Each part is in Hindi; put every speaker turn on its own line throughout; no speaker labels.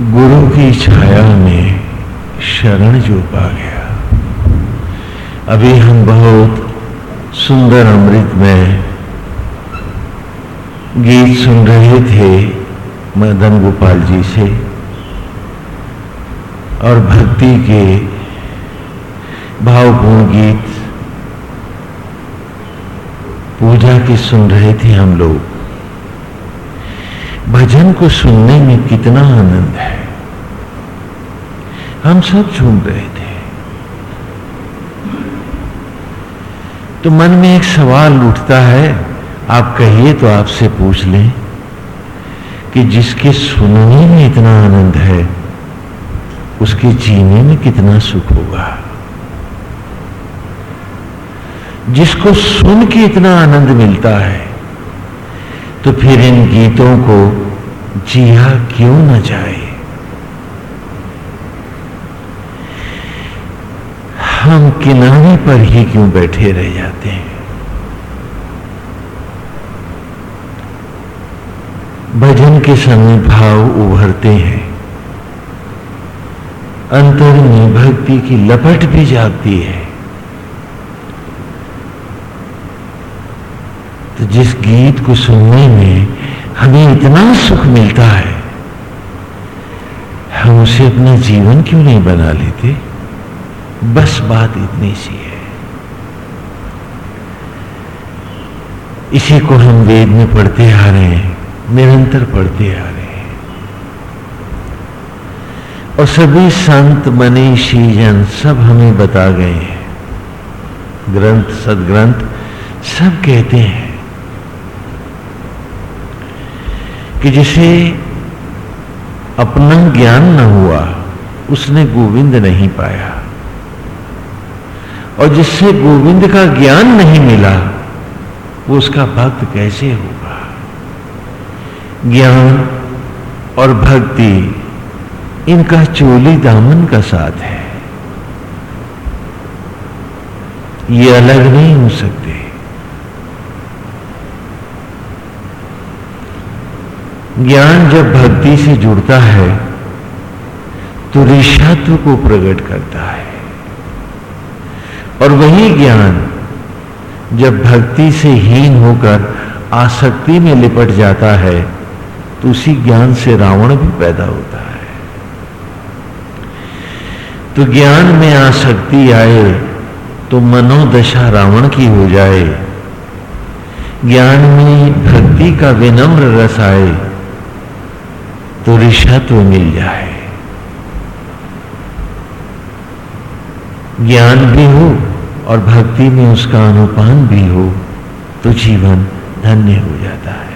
गुरु की छाया में शरण जो पा गया। अभी हम बहुत सुंदर अमृत में गीत सुन रहे थे मदन गोपाल जी से और भक्ति के भावपूर्ण गीत पूजा के सुन रहे थे हम लोग। भजन को सुनने में कितना आनंद है। हम सब झूम रहे थे। तो मन में एक सवाल उठता है, आप कहिए तो आपसे पूछ लें कि जिसके सुनने में इतना आनंद है, उसके जीने में कितना सुख होगा। जिसको सुन के इतना आनंद मिलता है तो फिर इन गीतों को जिया क्यों न जाए? हम किनारे पर ही क्यों बैठे रह जाते हैं? भजन के समय भाव उभरते हैं। अंतर में भक्ति की लपट भी जाती है। जिस गीत को सुनने में हमें इतना सुख मिलता है, हम उसे अपना जीवन क्यों नहीं बना लेते? बस बात इतनी सी है। इसी को हम वेद में पढ़ते आ रहे हैं, निरंतर पढ़ते आ रहे हैं। और सभी संत मनीषी जन सब हमें बता गए हैं। ग्रंथ, सदग्रंथ सब कहते हैं। कि जिसे अपना ज्ञान न हुआ, उसने गोविंद नहीं पाया। और जिससे गोविंद का ज्ञान नहीं मिला, वो उसका भक्त कैसे होगा? ज्ञान और भक्ति इनका चोली दामन का साथ है। ये अलग नहीं हो सकते। ज्ञान जब भक्ति से जुड़ता है तो ऋषात्व को प्रकट करता है। और वही ज्ञान जब भक्ति से हीन होकर आसक्ति में लिपट जाता है तो उसी ज्ञान से रावण भी पैदा होता है। तो ज्ञान में आसक्ति आए तो मनोदशा रावण की हो जाए। ज्ञान में भक्ति का विनम्र रस आए तो ऋषत्व मिल जाए। ज्ञान भी हो और भक्ति में उसका अनुपान भी हो तो जीवन धन्य हो जाता है।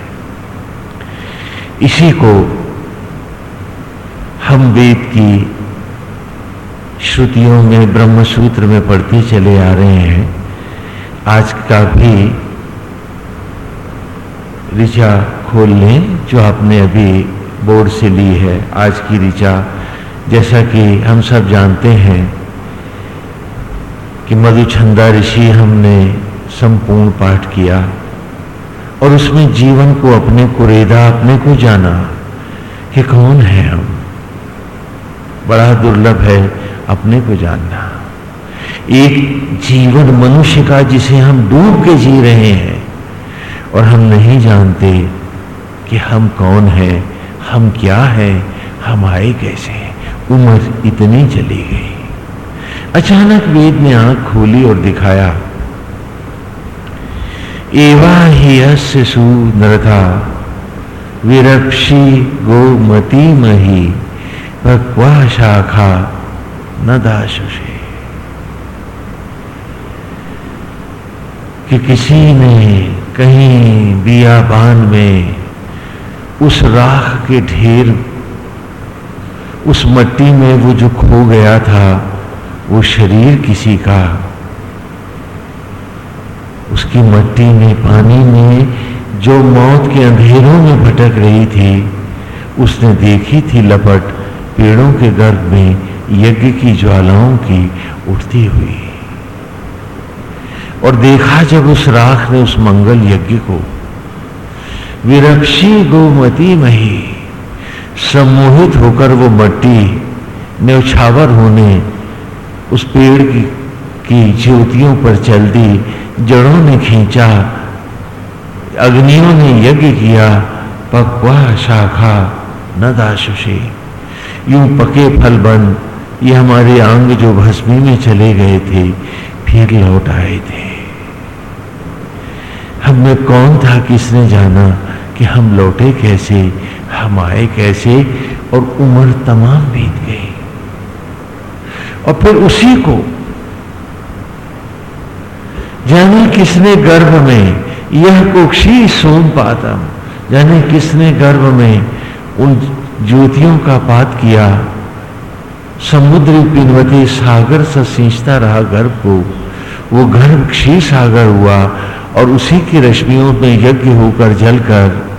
इसी को हम वेद की श्रुतियों में ब्रह्म सूत्र में पढ़ते चले आ रहे हैं। आज का भी ऋचा खोल लें, जो आपने अभी बोर्ड से ली है आज की ऋचा जैसा कि हम सब जानते हैं कि मधुछंदा ऋषि हमने संपूर्ण पाठ किया और उसमें जीवन को अपने को रेदा अपने को जाना कि कौन है हम? बड़ा दुर्लभ है अपने को जानना। एक जीवन मनुष्य का जिसे हम डूब के जी रहे हैं और हम नहीं जानते कि हम कौन हैं। हम क्या है? हम आए कैसे उम्र इतनी चली गई। अचानक वेद ने आँख खोली और दिखाया, एवा ही शिशु नरथा विरक्षी गोमती मही भक्वा शाखा न दाशुषे कि किसी ने कहीं बियाबान में उस राख के ढेर, उस मट्टी में वो जो खो गया था, वो शरीर किसी का। उसकी मट्टी में, पानी में, जो मौत के अंधेरों में भटक रही थी, उसने देखी थी लपट, पेड़ों के गर्भ में, यज्ञ की ज्वालाओं की उठती हुई। और देखा जब उस राख ने उस मंगल यज्ञ को विरक्षी गोमती मही। सम्मोहित होकर वो मट्टी न्यौछावर होने उस पेड़ की, की ज्योतियों पर चल दी जड़ों ने खींचा अग्नियों ने यज्ञ किया पकवा शाखा न दाशुषे यूँ पके फल बन ये हमारे अंग जो भस्मी में चले गए थे फिर लौट आए थे। हमें कौन था किसने जाना? कि हम लौटे कैसे, हम आए कैसे, और उम्र तमाम बीत गई। और फिर उसी को, जाने किसने गर्भ में यह कुक्षी सोम पातम, जाने किसने गर्भ में उन ज्योतियों का पात किया, समुद्र पिनवती सागर से सींचता रहा गर्भ को, वो गर्भ क्षीर सागर हुआ, और उसी की रश्मियों में यज्ञ होकर जलकर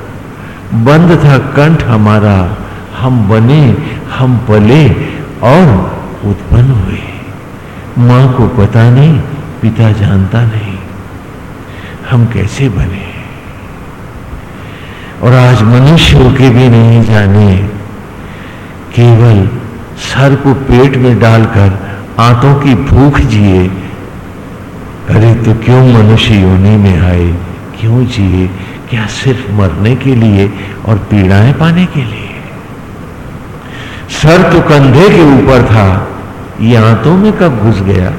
बंद था कंठ हमारा। हम बने, हम पले और उत्पन्न हुए। माँ को पता नहीं, पिता जानता नहीं, हम कैसे बने। और आज मनुष्य होके भी नहीं जाने, केवल सर को पेट में डालकर आंतों की भूख जिए। अरे तो क्यों मनुष्य योनि में आए, क्यों जिए? क्या सिर्फ़ मरने के लिए और पीड़ाएँ पाने के लिए? सर तो कंधे के ऊपर था ये आंतों में कब घुस गया?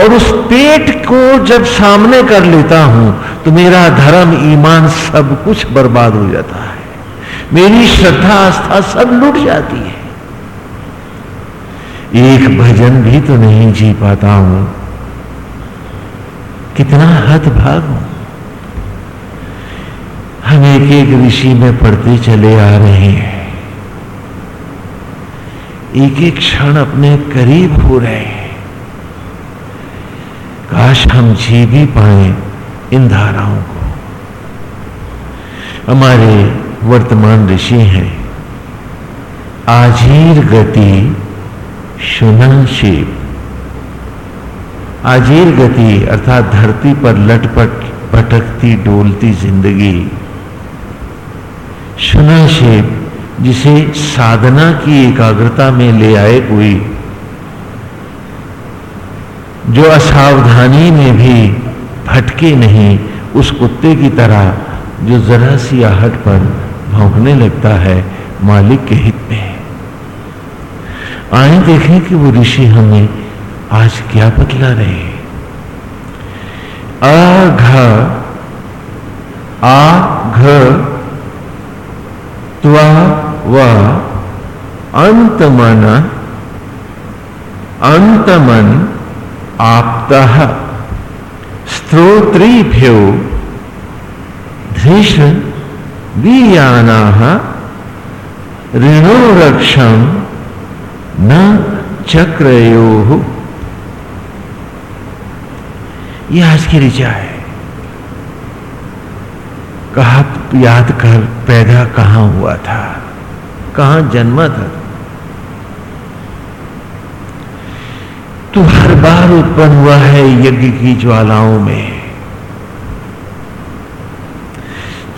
और उस पेट को जब सामने कर लेता हूँ तो मेरा धर्म, ईमान सब कुछ बर्बाद हो जाता है। मेरी श्रद्धा, आस्था सब लुट जाती है। एक भजन भी तो नहीं जी पाता हूँ। कितना हद भाग हूँ। हम एक एक ऋषि में पढ़ते चले आ रहे हैं। एक एक क्षण अपने करीब हो रहे हैं। काश हम जी भी पाए इन धाराओं को। हमारे वर्तमान ऋषि हैं। आजीर गति शिव आजीर गति अर्थात धरती पर लटपट, भटकती, डोलती ज़िंदगी। शिव जिसे साधना की एकाग्रता में ले आए कोई, जो असावधानी में भी भटके नहीं, उस कुत्ते की तरह जो जरा सी आहट पर भौंकने लगता है, मालिक के हित में आए देखें कि वो ऋषि हमें आज क्या बतला रहे? अघ आ घ, त्वा, व, अंतमन अंतमन, आप्त, स्त्रोत्रीभ्यो, धृष दीयाना ऋणो रक्षम न चक्रयो। ये आज की ऋचा है। कहा, याद कर, पैदा कहाँ हुआ था? कहाँ जन्मा था? तू हर बार उत्पन्न हुआ है यज्ञ की ज्वालाओं में।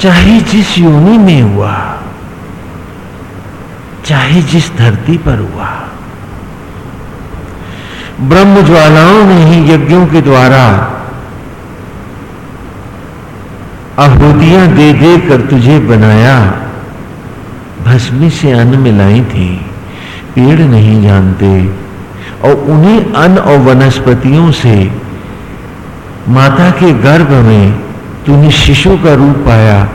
चाहे जिस योनि में हुआ, चाहे जिस धरती पर हुआ, ब्रह्म ज्वालाओं ने ही यज्ञों के द्वारा आहुतियाँ दे दे कर तुझे बनाया। भस्मी से अन्न मिलाई थी, पेड़ नहीं जानते। और उन्हीं अन्न और वनस्पतियों से, माता के गर्भ में तूने शिशु का रूप पाया,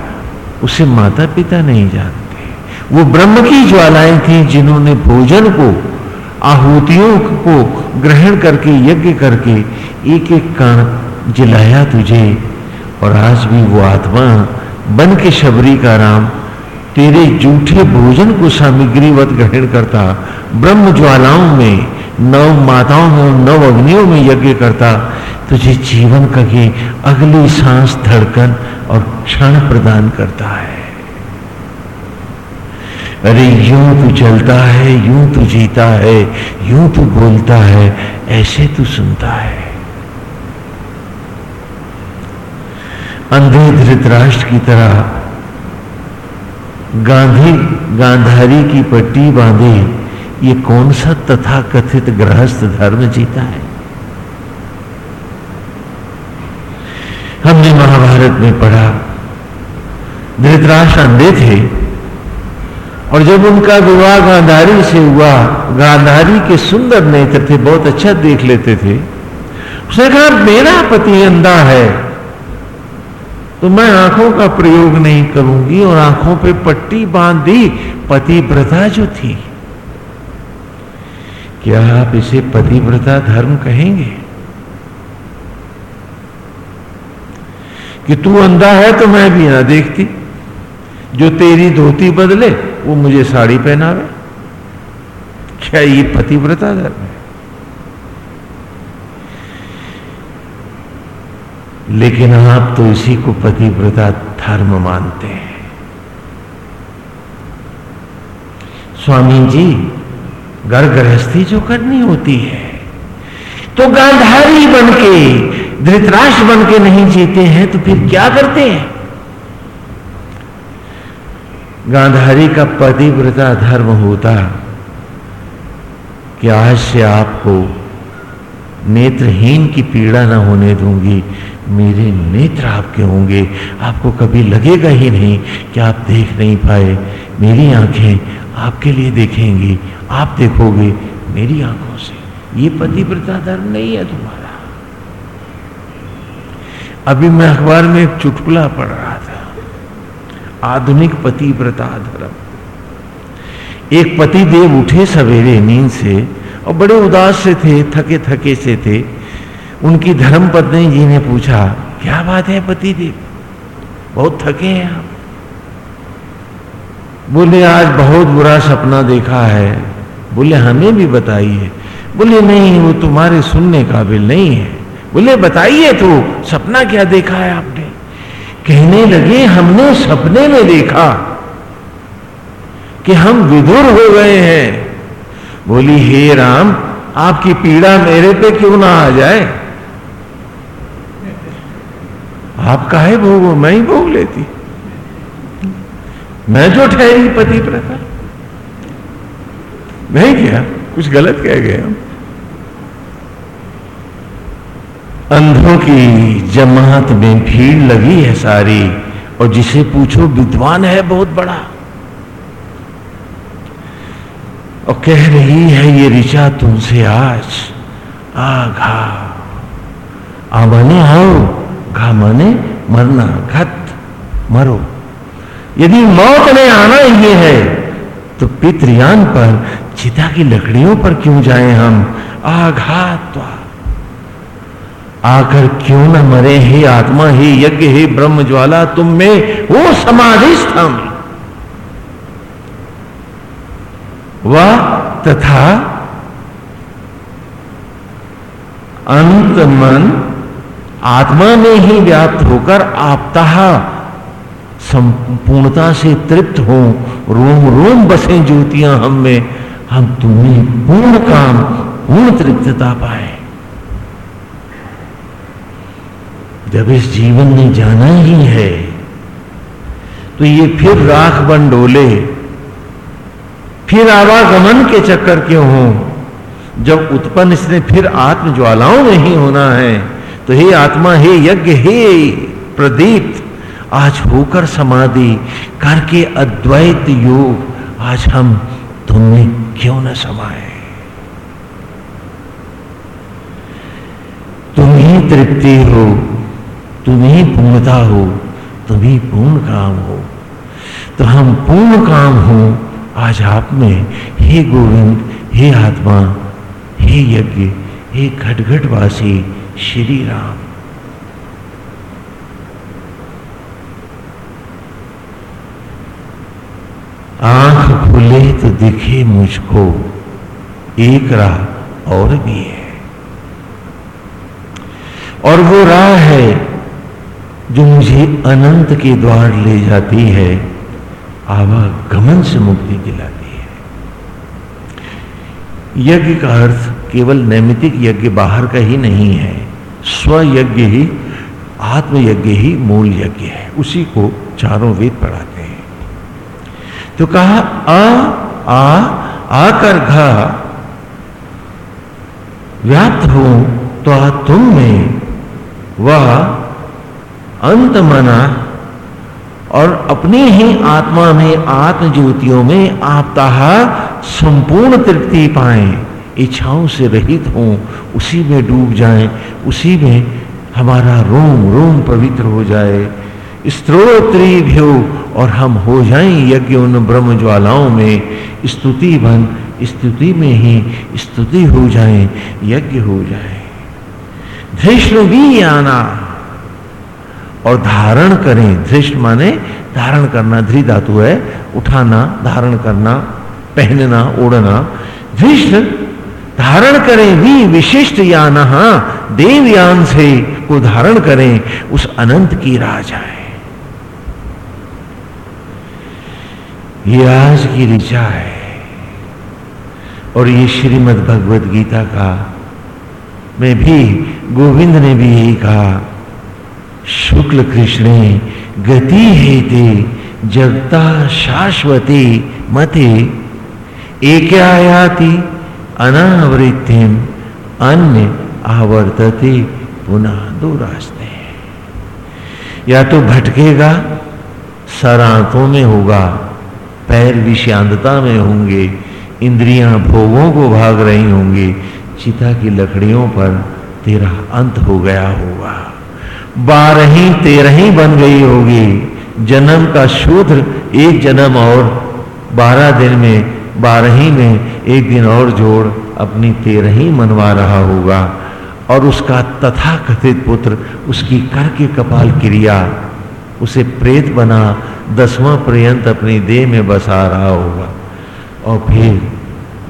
उसे माता पिता नहीं जानते। वो ब्रह्म की ज्वालाएँ थी, जिन्होंने भोजन को, आहुतियों को ग्रहण करके, यज्ञ करके एक एक कण जिलाया तुझे। और आज भी वो आत्मा बन के शबरी का राम, तेरे जूठे भोजन को सामग्रीवत ग्रहण करता, ब्रह्म ज्वालाओं में, नव माताओं में नव अग्नियों में यज्ञ करता, तुझे जीवन का ये अगली सांस धड़कन और क्षण प्रदान करता है। अरे यूँ तू चलता है, यूँ तू जीता है, यूँ तू बोलता है, ऐसे तू सुनता है। अंधे धृतराष्ट्र की तरह गांधी, गांधारी की पट्टी बांधे, ये कौन सा तथा कथित गृहस्थ धर्म जीता है? हमने महाभारत में पढ़ा, धृतराष्ट्र अंधे थे, और जब उनका विवाह गांधारी से हुआ, गांधारी के सुंदर नेत्र थे, बहुत अच्छा देख लेते थे, उसने कहा, मेरा पति अंधा है। तो मैं आँखों का प्रयोग नहीं करूँगी और आँखों पे पट्टी बाँध दी पतिव्रता जो थी। क्या आप इसे पतिव्रता धर्म कहेंगे? कि तू अंधा है तो मैं भी ना देखती। जो तेरी धोती बदले, वो मुझे साड़ी पहनावे। क्या ये पतिव्रता धर्म है? लेकिन आप तो इसी को पतिव्रता धर्म मानते हैं। स्वामी जी घर गृहस्थी जो करनी होती है तो गांधारी बन के धृतराष्ट्र बन के नहीं जीते हैं तो फिर क्या करते हैं? गांधारी का पतिव्रता धर्म होता कि आज से आपको नेत्रहीन की पीड़ा ना होने दूँगी मेरे नेत्र आपके होंगे। आपको कभी लगेगा ही नहीं कि आप देख नहीं पाए। मेरी आँखें आपके लिए देखेंगी। आप देखोगे मेरी आँखों से। ये पतिव्रता धर्म नहीं है तुम्हारा। अभी मैं अखबार में एक चुटकुला पढ़ रहा था। आधुनिक पतिव्रता धर्म। एक पति देव उठे सवेरे नींद से और बड़े उदास से थे थके थके से थे। उनकी धर्म पत्नी जी ने पूछा, क्या बात है पति देव बहुत थके हैं आप. बोले, आज बहुत बुरा सपना देखा है। बोले, हमें भी बताइए। बोले, नहीं, वो तुम्हारे सुनने काबिल नहीं है। बोले, बताइए तो सपना क्या देखा है आपने? कहने लगे, हमने सपने में देखा कि हम विधुर हो गए हैं। बोली, हे राम, आपकी पीड़ा मेरे पे क्यों ना आ जाए? आप काहे भोगो मैं ही भोग लेती। मैं जो ठहरी पति प्रथा। नहीं किया। कुछ गलत कह गए हम। अंधों की जमात में भीड़ लगी है सारी, और जिसे पूछो, विद्वान है बहुत बड़ा। और कह रही है, ये ऋचा तुमसे आज आ घा आवाने आओ। घा माने मरना घत मरो। यदि मौत ने आना ही है तो पितृयान पर चिता की लकड़ियों पर क्यों जाएँ हम? आघात आकर क्यों न मरे हे आत्मा, हे यज्ञ, हे ब्रह्म ज्वाला, तुम में वो समाधि स्तंभ वह तथा अंत मन आत्मा में ही व्याप्त होकर आपता संपूर्णता से तृप्त हो। रोम रोम बसे ज्योतियाँ हम में। हम तुम्हें पूर्ण काम, पूर्ण तृप्तता पाए। जब इस जीवन ने जाना ही है तो ये फिर राख बन डोले। फिर आवागमन के चक्कर क्यों हो? जब उत्पन्न इसने फिर आत्म ज्वालाओं में ही होना है। तो हे आत्मा, हे यज्ञ, हे प्रदीप, आज होकर समाधि करके अद्वैत योग आज हम तुमने क्यों न समाए तुम ही तृप्ति हो, तुम ही पूर्णता हो, तुम ही पूर्ण काम हो। तो हम पूर्ण काम हो, आज आप में हे गोविंद, हे आत्मा, हे यज्ञ, हे घटघटवासी श्री राम। आँख खुले तो दिखे मुझको, एक राह और भी है। और वो राह है जो मुझे अनंत के द्वार ले जाती है, आवागमन से मुक्ति दिलाती है। यज्ञ का अर्थ केवल नैमितिक यज्ञ बाहर का ही नहीं है स्व यज्ञ ही, आत्मयज्ञ ही मूल यज्ञ है। उसी को चारों वेद पढ़ाते हैं। तो कहा, आ आ, आकर घा, व्याप्त हो तो आ तुम में वह अंत मना और अपने ही आत्मा में आत्म ज्योतियों में आपता संपूर्ण तृप्ति पाए। इच्छाओं से रहित हों, उसी में डूब जाएँ, उसी में हमारा रोम रोम पवित्र हो जाए। स्त्रोत्री भ्यो, और हम हो जाएँ यज्ञ उन ब्रह्म ज्वालाओं में। स्तुति बन, स्तुति में ही स्तुति हो जाए, यज्ञ हो जाए। धृष्ण भी आना, और धारण करें। धृष्ट माने धारण करना, धृ धातु है, उठाना, धारण करना, पहनना, ओढ़ना। धृष्ट धारण करें भी विशिष्ट यान, देवयान से को धारण करें, उस अनंत की राज है ये आज की ऋचा है और ये श्रीमद् भगवद गीता का, में भी, गोविंद ने भी यही कहा, शुक्ल कृष्ण, गति है ते जगता शाश्वती मते, एक आयाति अनावृत्तिम अन्य आवर्तते, पुनः दो रास्ते हैं या तो भटकेगा, सरांतों में होगा, पैर विषांतता में होंगे, इंद्रियाँ भोगों को भाग रही होंगी, चिता की लकड़ियों पर तेरा अंत हो गया होगा। बारह तेरह बन गई होगी, जन्म का शूद्र एक जन्म और बारह दिन में बारह में एक दिन और जोड़ अपनी तेरह ही मनवा रहा होगा और उसका तथा कथित पुत्र उसकी कर के कपाल क्रिया, उसे प्रेत बना दसवां पर्यंत अपनी देह में बसा रहा होगा। और फिर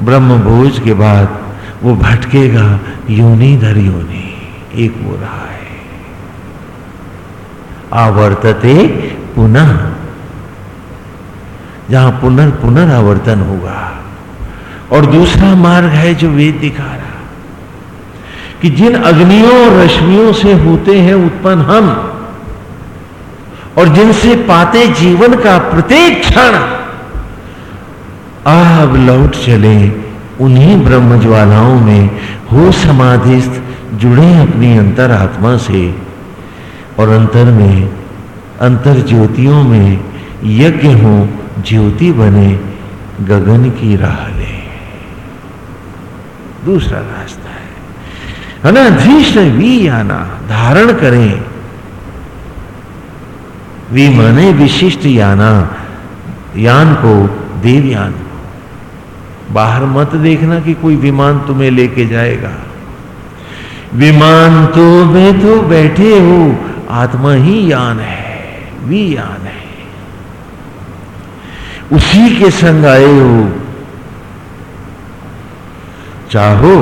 ब्रह्म भोज के बाद वो भटकेगा, योनि धर योनि, एक वो रहा है आवर्तते पुनः जहाँ पुनर् पुनरावर्तन होगा। और दूसरा मार्ग है जो वेद दिखा रहा, कि जिन अग्नियों और रश्मियों से होते हैं उत्पन्न हम, और जिनसे पाते जीवन का प्रत्येक क्षण अब लौट चले उन्हीं ब्रह्म ज्वालाओं में, हो समाधिस्थ जुड़े अपनी अंतर आत्मा से, और अंतर में, अंतर ज्योतियों में यज्ञ हो ज्योति बने, गगन की राह ले। दूसरा रास्ता है। है ना धीश वी आना, धारण करें। वी माने विशिष्ट याना, यान को, देवयान को। बाहर मत देखना कि कोई विमान तुम्हें लेके जाएगा। विमान तो में तो बैठे हो, आत्मा ही यान है, वी यान है। उसी के संग आए हो। चाहो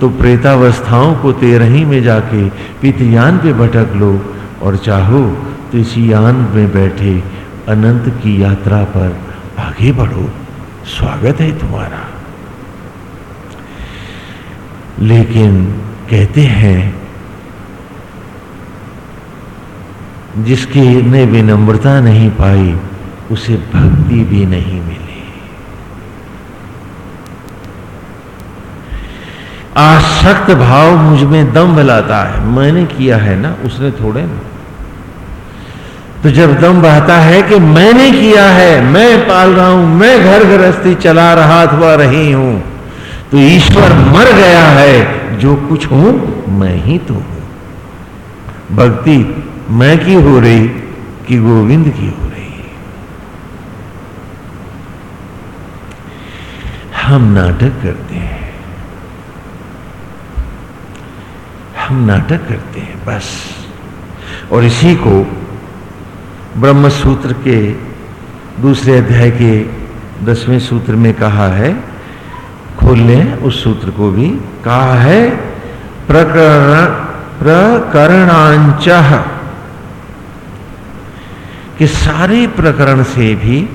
तो प्रेतावस्थाओं को तेरही में जाके पितयान पे भटक लो और चाहो तो इसी यान में बैठे अनंत की यात्रा पर आगे बढ़ो। स्वागत है तुम्हारा। लेकिन कहते हैं, जिसकी ने विनम्रता नहीं पाई उसे भक्ति भी नहीं मिली। आसक्त भाव मुझमें दम बलाता है। मैंने किया है ना? उसने थोड़े ना। तो जब दम बहता है कि मैंने किया है, मैं पाल रहा हूँ, मैं घर गृहस्थी चला रहा अथवा रही हूँ तो ईश्वर मर गया है। जो कुछ हूँ, मैं ही तो हूँ। भक्ति मैं की हो रही कि गोविंद की हो रही। हम नाटक करते हैं। हम नाटक करते हैं, बस। और इसी को ब्रह्म सूत्र के दूसरे अध्याय के दसवें सूत्र में कहा है, खोल लें, उस सूत्र को भी कहा है, प्रकरण, प्रकरणांच। कि सारे प्रकरण से भी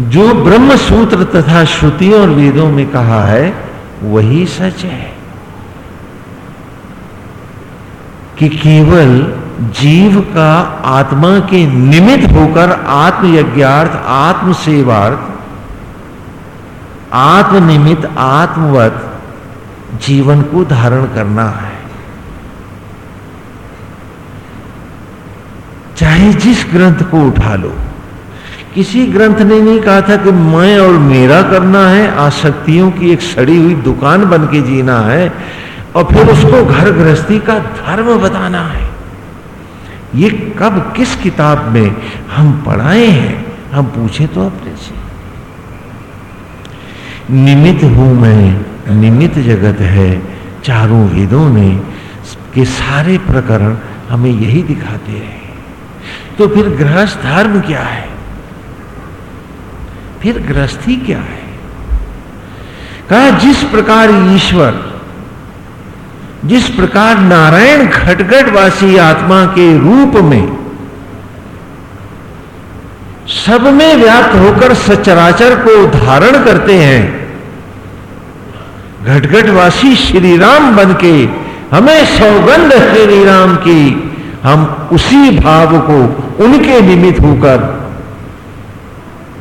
जो ब्रह्म सूत्र तथा श्रुतियों और वेदों में कहा है, वही सच है। कि केवल जीव का आत्मा के निमित्त होकर आत्मयज्ञार्थ आत्म सेवार्थ आत्मनिमित आत्मवत जीवन को धारण करना है। चाहे जिस ग्रंथ को उठा लो किसी ग्रंथ ने नहीं कहा था कि मैं और मेरा करना है, आसक्तियों की एक सड़ी हुई दुकान बन के जीना है, और फिर उसको घर गृहस्थी का धर्म बताना है। ये कब, किस किताब में हम पढ़ाए हैं, हम पूछे तो अपने से। निमित हूँ मैं, निमित जगत है, चारों वेदों ने के सारे प्रकरण हमें यही दिखाते हैं। तो फिर गृहस्थ धर्म क्या है? फिर गृहस्थी क्या है? कहा, जिस प्रकार ईश्वर, जिस प्रकार नारायण खटगटवासी आत्मा के रूप में सब में व्याप्त होकर सचराचर को धारण करते हैं, घटघटवासी श्री राम बन के हमें सौगंध श्री राम की, हम उसी भाव को उनके निमित्त होकर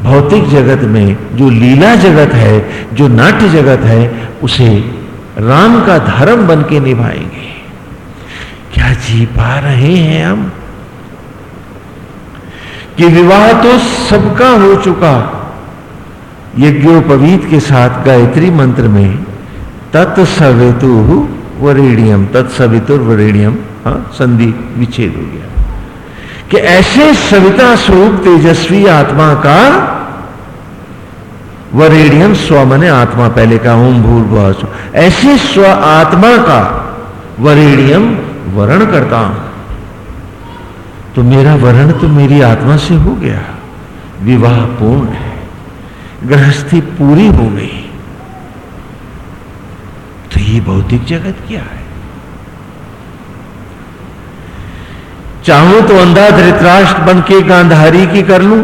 भौतिक जगत में जो लीला जगत है, जो नाट्य जगत है, उसे राम का धर्म बन के निभाएँगे। क्या जी पा रहे हैं हम? कि विवाह तो सबका हो चुका। यज्ञोपवीत के साथ गायत्री मंत्र में, तत्सवितु वरेणियम तत्सवितुर वरेणियम हाँ संधि विच्छेद हो गया। कि ऐसे सविता स्वरूप तेजस्वी आत्मा का वरेडियम स्व मने आत्मा, पहले का ओम भूल भुआ ऐसे स्व आत्मा का वरेडियम वर्ण करता हूँ। तो मेरा वर्ण तो मेरी आत्मा से हो गया। विवाह पूर्ण है। गृहस्थी पूरी हो गई। तो ये भौतिक जगत क्या है? चाहूँ तो अंधा धृतराष्ट्र बन के गांधारी की कर लूँ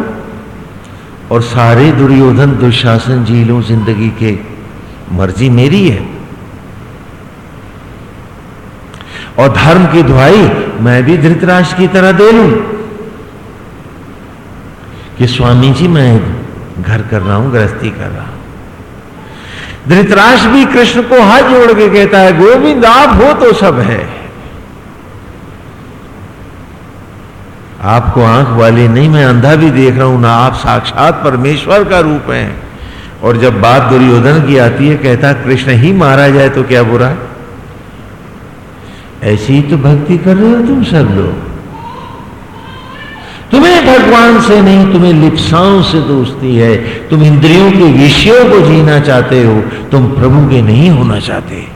और सारे दुर्योधन दुशासन जी लूँ ज़िंदगी के मर्ज़ी मेरी है। और धर्म की दुहाई मैं भी धृतराष्ट्र की तरह दे लूँ कि स्वामी जी मैं घर कर रहा हूँ, गृहस्थी कर रहा हूँ। धृतराष्ट्र भी कृष्ण को हाथ जोड़ के कहता है, गोविंद, आप हो तो सब है। आपको आँख वाली नहीं, मैं अंधा भी देख रहा हूँ, ना आप साक्षात परमेश्वर का रूप हैं। और जब बात दुर्योधन की आती है, कहता कृष्ण ही मारा जाए तो क्या बुरा ऐसी तो भक्ति कर रहे हो तुम सब लोग। तुम्हें भगवान से नहीं, तुम्हें लिप्साओं से दोस्ती है। तुम इंद्रियों के विषयों को जीना चाहते हो। तुम प्रभु के नहीं होना चाहते।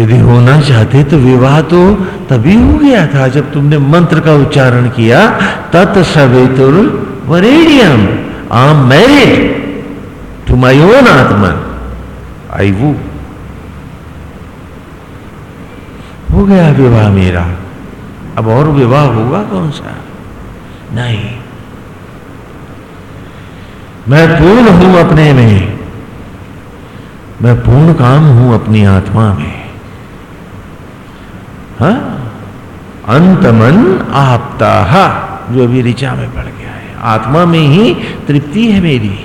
यदि होना चाहते तो विवाह तो तभी हो गया था जब तुमने मंत्र का उच्चारण किया तत्सवेतुर वरेडियम आम मैरिड टू माई ओन आत्मा आई वो हो गया विवाह मेरा। अब और विवाह होगा कौन सा? नहीं। मैं पूर्ण हूँ अपने में। मैं पूर्ण काम हूँ अपनी आत्मा में। हा? अंतमन आपता जो अभी ऋचा में पड़ गया है। आत्मा में ही तृप्ति है मेरी।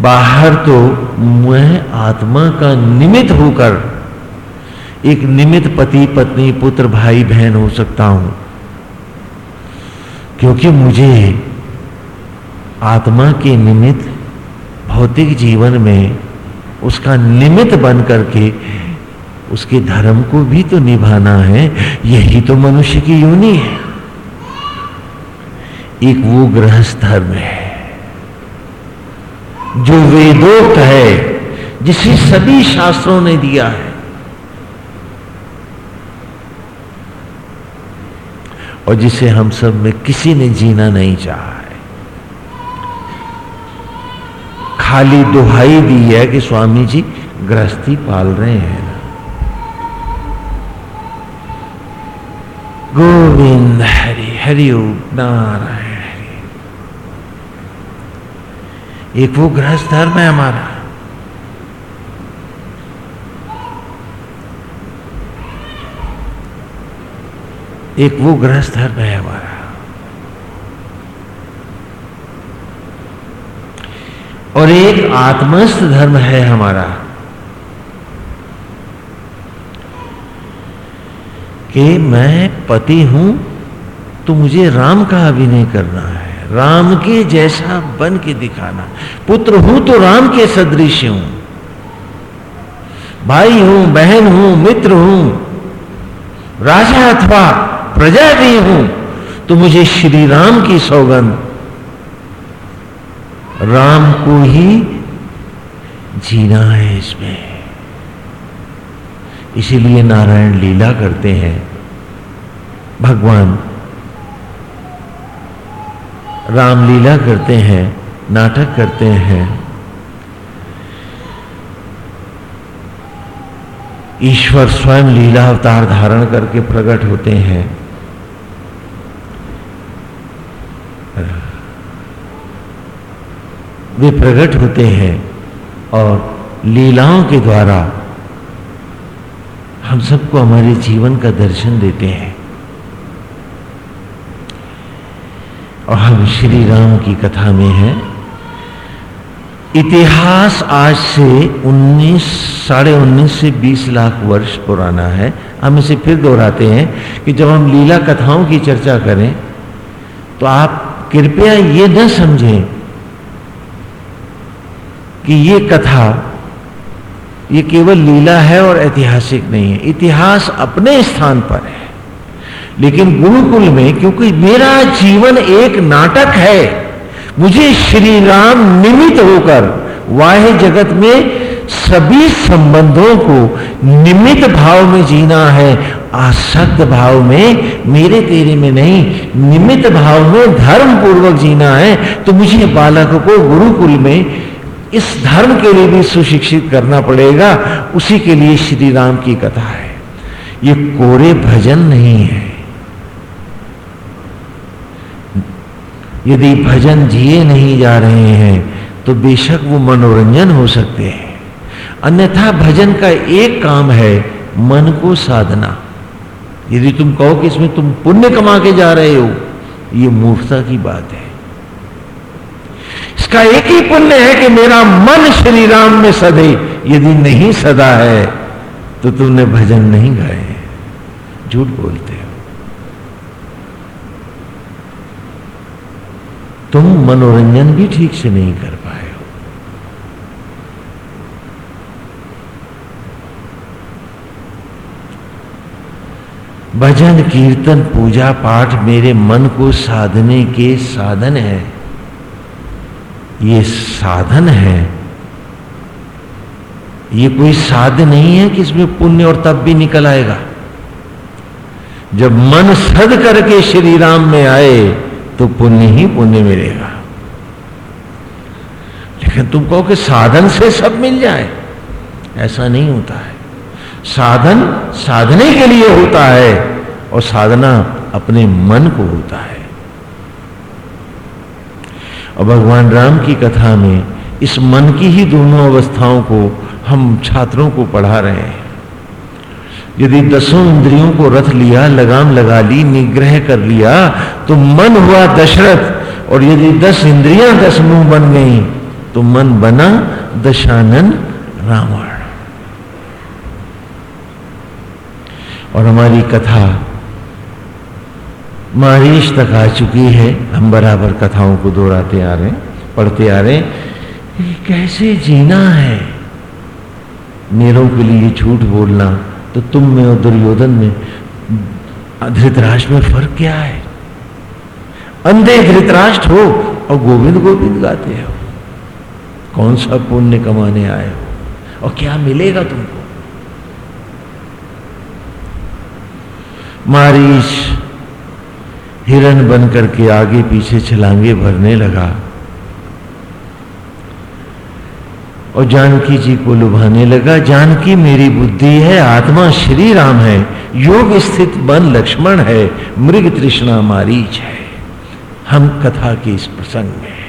बाहर तो मैं आत्मा का निमित्त होकर एक निमित्त पति, पत्नी, पुत्र, भाई, बहन हो सकता हूँ। क्योंकि मुझे आत्मा के निमित्त भौतिक जीवन में उसका निमित्त बन करके उसके धर्म को भी तो निभाना है, यही तो मनुष्य की योनि है। एक वो गृहस्थ धर्म है, जो वेदोक्त है, जिसे सभी शास्त्रों ने दिया है। और जिसे हम सब में किसी ने जीना नहीं चाहा है। खाली दुहाई दी है कि स्वामी जी गृहस्थी पाल रहे हैं। गोविंद हरि हरिओम नारायण हरि। एक वो गृहस्थ धर्म है हमारा। एक वो गृहस्थ धर्म है हमारा। और एक आत्मस्थ धर्म है हमारा। कि मैं पति हूँ तो मुझे राम का अभिनय करना है, राम के जैसा बन के दिखाना। पुत्र हूँ तो राम के सदृश हूँ। भाई हूँ, बहन हूँ, मित्र हूँ, राजा अथवा प्रजा भी हूँ तो मुझे श्री राम की सौगंध। राम को ही जीना है इसमें। इसीलिए नारायण लीला करते हैं। भगवान रामलीला करते हैं, नाटक करते हैं। ईश्वर स्वयं लीला अवतार धारण करके प्रकट होते हैं। वे प्रकट होते हैं और लीलाओं के द्वारा हम सबको हमारे जीवन का दर्शन देते हैं। और हम श्री राम की कथा में हैं। इतिहास आज से 19 साढ़े उन्नीस से 20 लाख वर्ष पुराना है। हम इसे फिर दोहराते हैं कि जब हम लीला कथाओं की चर्चा करें तो आप कृपया ये न समझें कि ये कथा ये केवल लीला है और ऐतिहासिक नहीं है। इतिहास अपने स्थान पर है। लेकिन गुरुकुल में, क्योंकि मेरा जीवन एक नाटक है, मुझे श्री राम निमित होकर वाह जगत में सभी संबंधों को निमित भाव में जीना है, आसक्त भाव में, मेरे तेरे में नहीं निमित भाव में धर्म पूर्वक जीना है तो मुझे बालक को गुरुकुल में इस धर्म के लिए भी सुशिक्षित करना पड़ेगा। उसी के लिए श्री राम की कथा है। ये कोरे भजन नहीं है। यदि भजन जिए नहीं जा रहे हैं तो बेशक वो मनोरंजन हो सकते हैं। अन्यथा भजन का एक काम है, मन को साधना। यदि तुम कहो कि इसमें तुम पुण्य कमा के जा रहे हो, ये मूर्खता की बात है। इसका एक ही पुण्य है कि मेरा मन श्री राम में सदे। यदि नहीं सदा है तो तुमने भजन नहीं गाए। झूठ बोलते हो। तुम मनोरंजन भी ठीक से नहीं कर पाए हो। भजन, कीर्तन, पूजा पाठ मेरे मन को साधने के साधन है। ये साधन है। ये कोई साध नहीं है कि इसमें पुण्य और तब भी निकल आएगा। जब मन सद करके श्री राम में आए तो पुण्य ही पुण्य मिलेगा। लेकिन तुम कहो कि साधन से सब मिल जाए। ऐसा नहीं होता है। साधन साधने के लिए होता है और साधना अपने मन को होता है। और भगवान राम की कथा में इस मन की ही दोनों अवस्थाओं को हम छात्रों को पढ़ा रहे हैं। यदि दसों इंद्रियों को रथ लिया, लगाम लगा ली, निग्रह कर लिया तो मन हुआ दशरथ। और यदि दस इंद्रियाँ दस मुँह बन गई तो मन बना दशानन रावण। और हमारी कथा मारीश तक आ चुकी है। हम बराबर कथाओं को दोहराते आ रहे पढ़ते आ रहे कैसे जीना है? मेरों के लिए झूठ बोलना तो तुम में और दुर्योधन में धृतराष्ट्र में फ़र्क क्या है? अंधे धृतराष्ट्र हो और गोविंद गोविंद गाते हो। कौन सा पुण्य कमाने आए हो? और क्या मिलेगा तुमको? मारीश हिरण बन करके आगे पीछे छलांगे भरने लगा। और जानकी जी को लुभाने लगा, जानकी मेरी बुद्धि है, आत्मा श्री राम है, योग स्थित बन लक्ष्मण है, मृग तृष्णा मारीच है। हम कथा के इस प्रसंग में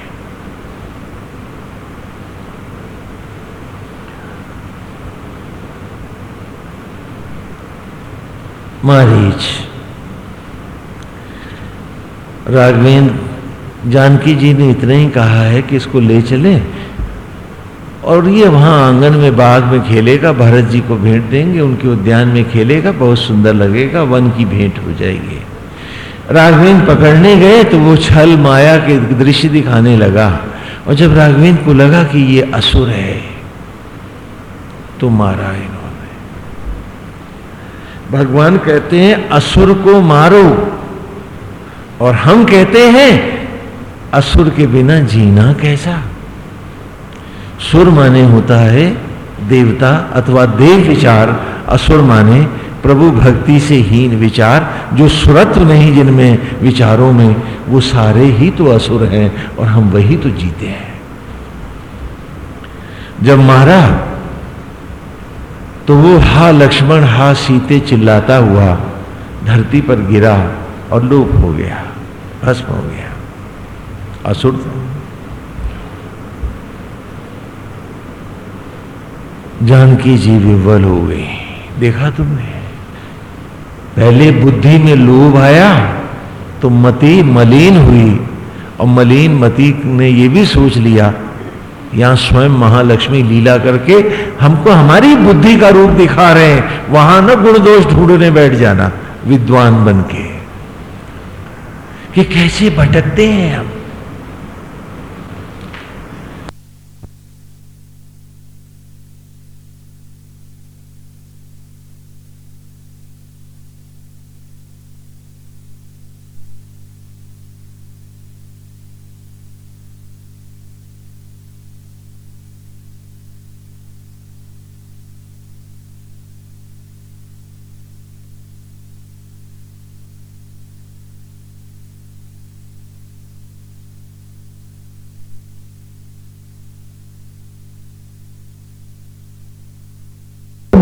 मारीच। राघवेंद्र, जानकी जी ने इतना ही कहा है कि इसको ले चले और ये वहाँ आँगन में बाग में खेलेगा, भरत जी को भेंट देंगे, उनके उद्यान में खेलेगा, बहुत सुंदर लगेगा, वन की भेंट हो जाएगी। राघवेंद्र पकड़ने गए तो वो छल माया के दृश्य दिखाने लगा और जब राघवेंद्र को लगा कि ये असुर है तो मारा इन्होंने। भगवान कहते हैं, असुर को मारो और हम कहते हैं, असुर के बिना जीना कैसा? सुर माने होता है देवता अथवा देव विचार। असुर माने प्रभु भक्ति से हीन विचार, जो सुरत्र नहीं जिनमें विचारों में, वो सारे ही तो असुर हैं और हम वही तो जीते हैं। जब मारा तो वो हा लक्ष्मण, हा सीते चिल्लाता हुआ धरती पर गिरा। और लोप हो गया, भस्म हो गया, असुर जानकी जी विवल हो गई। देखा तुमने? पहले बुद्धि में लोभ आया तो मति मलिन हुई, और मलिन मति ने यह भी सोच लिया, यहाँ स्वयं महालक्ष्मी लीला करके हमको हमारी बुद्धि का रूप दिखा रहे हैं, वहाँ ना गुण दोष ढूँढने बैठ जाना, विद्वान बन के कि कैसे भटकते हैं हम?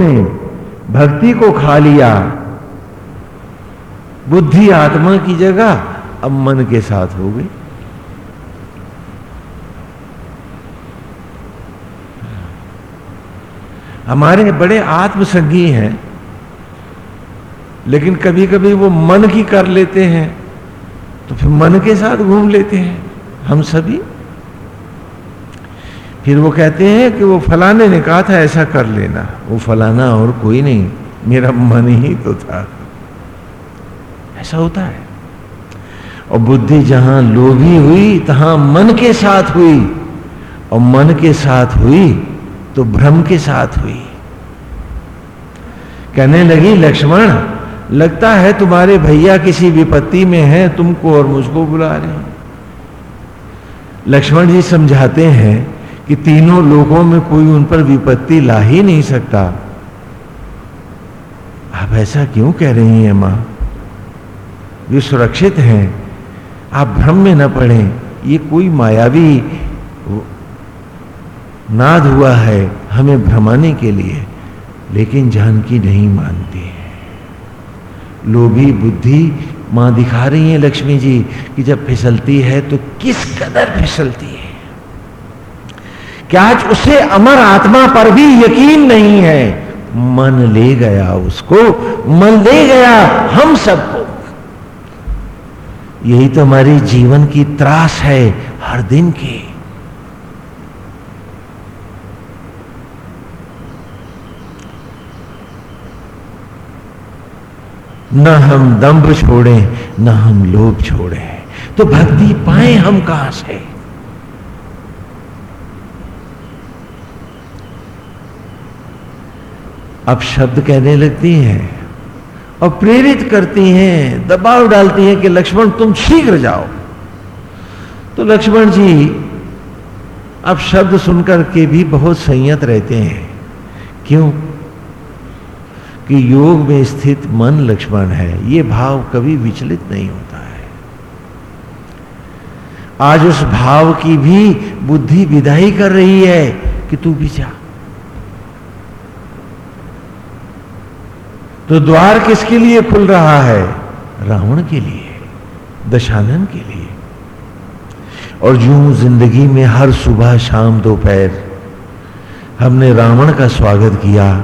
ने भक्ति को खा लिया। बुद्धि आत्मा की जगह अब मन के साथ हो गई। हमारे बड़े आत्मसंगी हैं, लेकिन कभी कभी वो मन की कर लेते हैं तो फिर मन के साथ घूम लेते हैं। हम सभी फिर वो कहते हैं कि वो फलाने ने कहा था, ऐसा कर लेना। वो फलाना और कोई नहीं, मेरा मन ही तो था। ऐसा होता है। और बुद्धि जहाँ लोभी हुई, तहां मन के साथ हुई। और मन के साथ हुई तो भ्रम के साथ हुई। कहने लगी, लक्ष्मण, लगता है तुम्हारे भैया किसी विपत्ति में हैं, तुमको और मुझको बुला रहे हैं। लक्ष्मण जी समझाते हैं कि तीनों लोगों में कोई उन पर विपत्ति ला ही नहीं सकता। आप ऐसा क्यों कह रही हैं, माँ? वे सुरक्षित हैं। आप भ्रम में न पड़े। ये कोई मायावी नाद हुआ है हमें भ्रमाने के लिए, लेकिन जानकी नहीं मानती है। लोभी बुद्धि माँ दिखा रही है लक्ष्मी जी कि जब फिसलती है तो किस कदर फिसलती है? क्या आज उसे अमर आत्मा पर भी यकीन नहीं है। मन ले गया उसको, मन ले गया हम सबको। यही तो हमारी जीवन की त्रास है हर दिन की। न हम दंभ छोड़े, न हम लोभ छोड़े। तो भक्ति पाए हम कहाँ से? अब शब्द कहने लगती हैं और प्रेरित करती हैं, दबाव डालती हैं कि लक्ष्मण तुम शीघ्र जाओ। तो लक्ष्मण जी, अब शब्द सुनकर के भी बहुत संयत रहते हैं। क्यों? कि योग में स्थित मन लक्ष्मण है, ये भाव कभी विचलित नहीं होता है। आज उस भाव की भी बुद्धि विदाई कर रही है कि तू भी जा। तो द्वार किसके लिए खुल रहा है? रावण के लिए, दशानन के लिए। और यूँ ज़िंदगी में हर सुबह शाम दोपहर हमने रावण का स्वागत किया,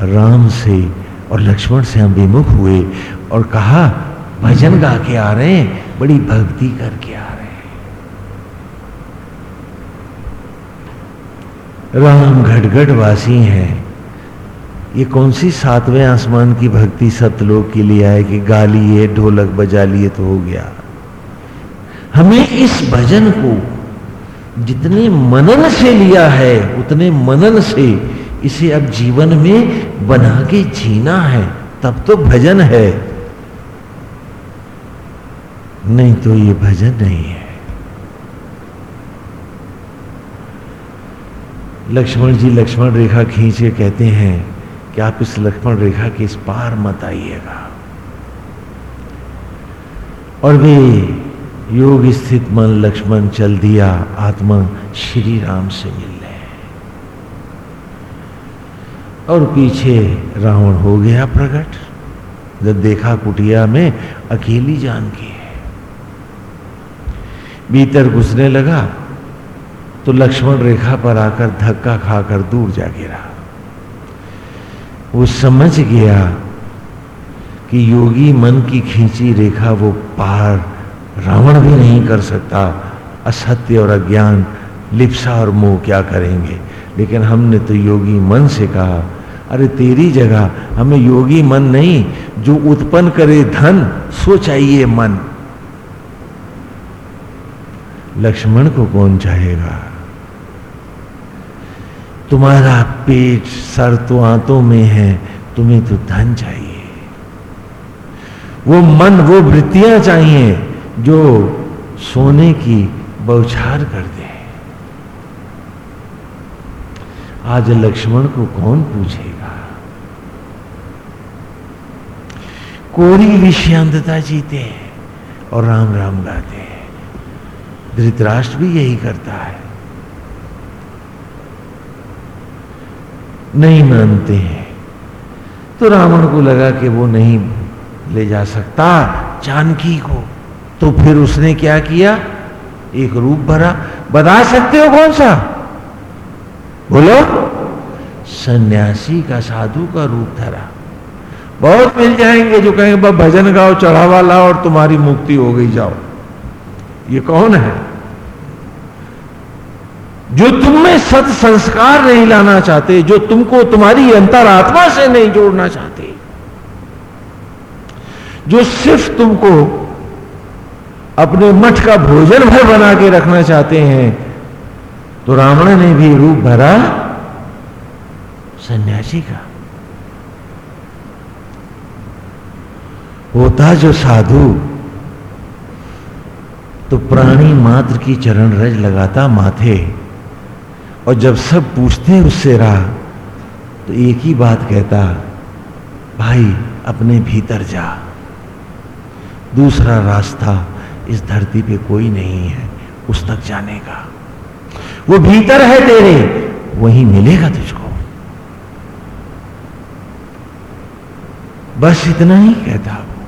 राम से और लक्ष्मण से हम विमुख हुए और कहा, भजन गा के आ रहे हैं, बड़ी भक्ति करके आ रहे हैं। राम घटघट वासी हैं। ये कौन सी सातवें आसमान की भक्ति सतलोक के लिए आए कि गा लिए ढोलक बजा लिए तो हो गया? हमें इस भजन को जितने मनन से लिया है, उतने मनन से इसे अब जीवन में बना के जीना है, तब तो भजन है। नहीं तो ये भजन नहीं है। लक्ष्मण जी लक्ष्मण रेखा खींच के कहते हैं कि आप इस लक्ष्मण रेखा के इस पार मत आइएगा? और वे योग स्थित मन लक्ष्मण चल दिया आत्मा श्री राम से मिलने और पीछे रावण हो गया प्रकट जब देखा कुटिया में अकेली जान की है। भीतर घुसने लगा तो लक्ष्मण रेखा पर आकर धक्का खाकर दूर जा गिरा वो समझ गया कि योगी मन की खींची रेखा वो पार रावण भी नहीं कर सकता। असत्य और अज्ञान, लिप्सा और मोह क्या करेंगे? लेकिन हमने तो योगी मन से कहा, अरे तेरी जगह, हमें योगी मन नहीं, जो उत्पन्न करे धन, सो चाहिए मन। लक्ष्मण को कौन चाहेगा? तुम्हारा पेट सर तो आंतों में है, तुम्हें तो धन चाहिए। वो मन, वो वृत्तियाँ चाहिए जो सोने की बौछार कर दे। आज लक्ष्मण को कौन पूछेगा? कोरी विषयांतता जीते हैं और राम राम गाते हैं। धृतराष्ट्र भी यही करता है। नहीं मानते हैं। तो रावण को लगा कि वो नहीं ले जा सकता जानकी को। तो फिर उसने क्या किया? एक रूप भरा। बता सकते हो कौन सा? बोलो। सन्यासी का साधु का रूप धरा। बहुत मिल जाएँगे जो कहेंगे भजन गाओ, चढ़ावा लाओ और तुम्हारी मुक्ति हो गई, जाओ। ये कौन है? जो तुम में सत संस्कार नहीं लाना चाहते, जो तुमको तुम्हारी अंतरात्मा से नहीं जोड़ना चाहते, जो सिर्फ़ तुमको अपने मठ का भोजन भर बना के रखना चाहते हैं तो रावण ने भी रूप भरा सन्यासी का। होता जो साधु तो प्राणी मात्र की चरण रज लगाता माथे। और जब सब पूछते हैं उससे राह तो एक ही बात कहता, भाई, अपने भीतर जा। दूसरा रास्ता इस धरती पे कोई नहीं है, उस तक जाने का वो भीतर है तेरे, वही मिलेगा तुझको। बस इतना ही कहता। वो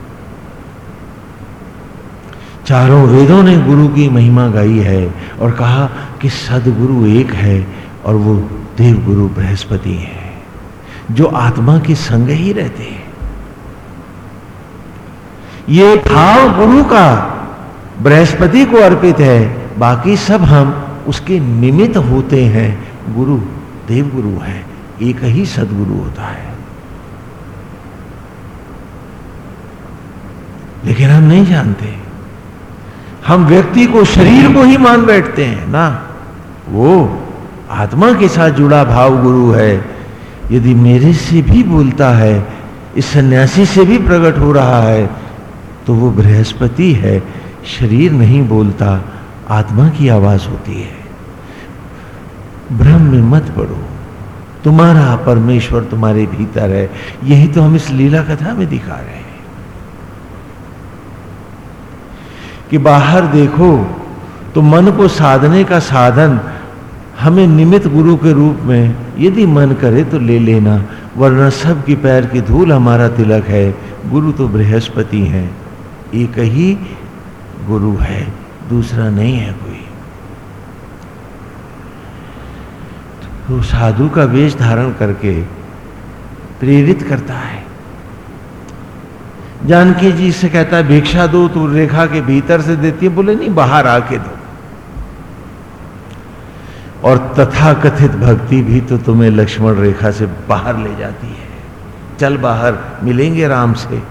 चारों वेदों ने गुरु की महिमा गाई है और कहा कि सदगुरु एक है और वो देव गुरु बृहस्पति है, जो आत्मा के संग ही रहते हैं। ये भाव गुरु का बृहस्पति को अर्पित है, बाकी सब हम उसके निमित्त होते हैं। गुरु देव गुरु है, एक ही सदगुरु होता है। लेकिन हम नहीं जानते हम व्यक्ति को शरीर को ही मान बैठते हैं, ना? वो आत्मा के साथ जुड़ा भाव गुरु है। यदि मेरे से भी बोलता है, इस सन्यासी से भी प्रकट हो रहा है तो वो बृहस्पति है, शरीर नहीं बोलता, आत्मा की आवाज़ होती है। ब्रह्म में मत पड़ो। तुम्हारा परमेश्वर तुम्हारे भीतर है। यही तो हम इस लीला कथा में दिखा रहे हैं। कि बाहर देखो तो मन को साधने का साधन हमें निमित गुरु के रूप में यदि मन करे तो ले लेना, वरना सब की पैर की धूल हमारा तिलक है। गुरु तो बृहस्पति है। एक ही गुरु है, दूसरा नहीं है कोई। तो साधु का वेश धारण करके प्रेरित करता है। जानकी जी से कहता है, भिक्षा दो तो रेखा के भीतर से देती है। बोले, नहीं, बाहर आके दो। और तथा कथित भक्ति भी तो तुम्हें लक्ष्मण रेखा से बाहर ले जाती है। चल बाहर, मिलेंगे राम से।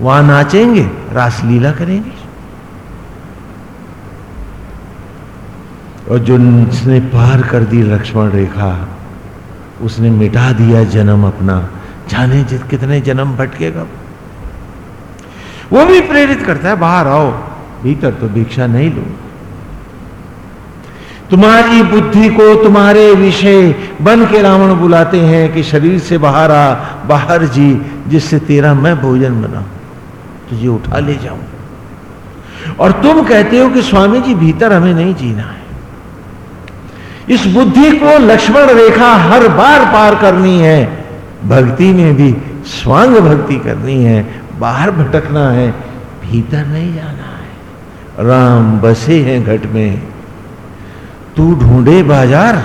वहाँ नाचेंगे रासलीला करेंगे। और जो उसने पार कर दी लक्ष्मण रेखा, उसने मिटा दिया जन्म अपना। जाने जित कितने जन्म भटकेगा वो भी प्रेरित करता है, बाहर आओ, भीतर तो भिक्षा नहीं लो। तुम्हारी बुद्धि को तुम्हारे विषय बन के रावण बुलाते हैं कि शरीर से बाहर आ, बाहर जी, जिससे तेरा मैं भोजन बना, तुझे उठा ले जाऊँ। और तुम कहते हो कि स्वामी जी भीतर हमें नहीं जीना है। इस बुद्धि को लक्ष्मण रेखा हर बार पार करनी है, भक्ति में भी स्वांग भक्ति करनी है बाहर भटकना है, भीतर नहीं जाना है। राम बसे हैं घट में। तू ढूंढे बाज़ार।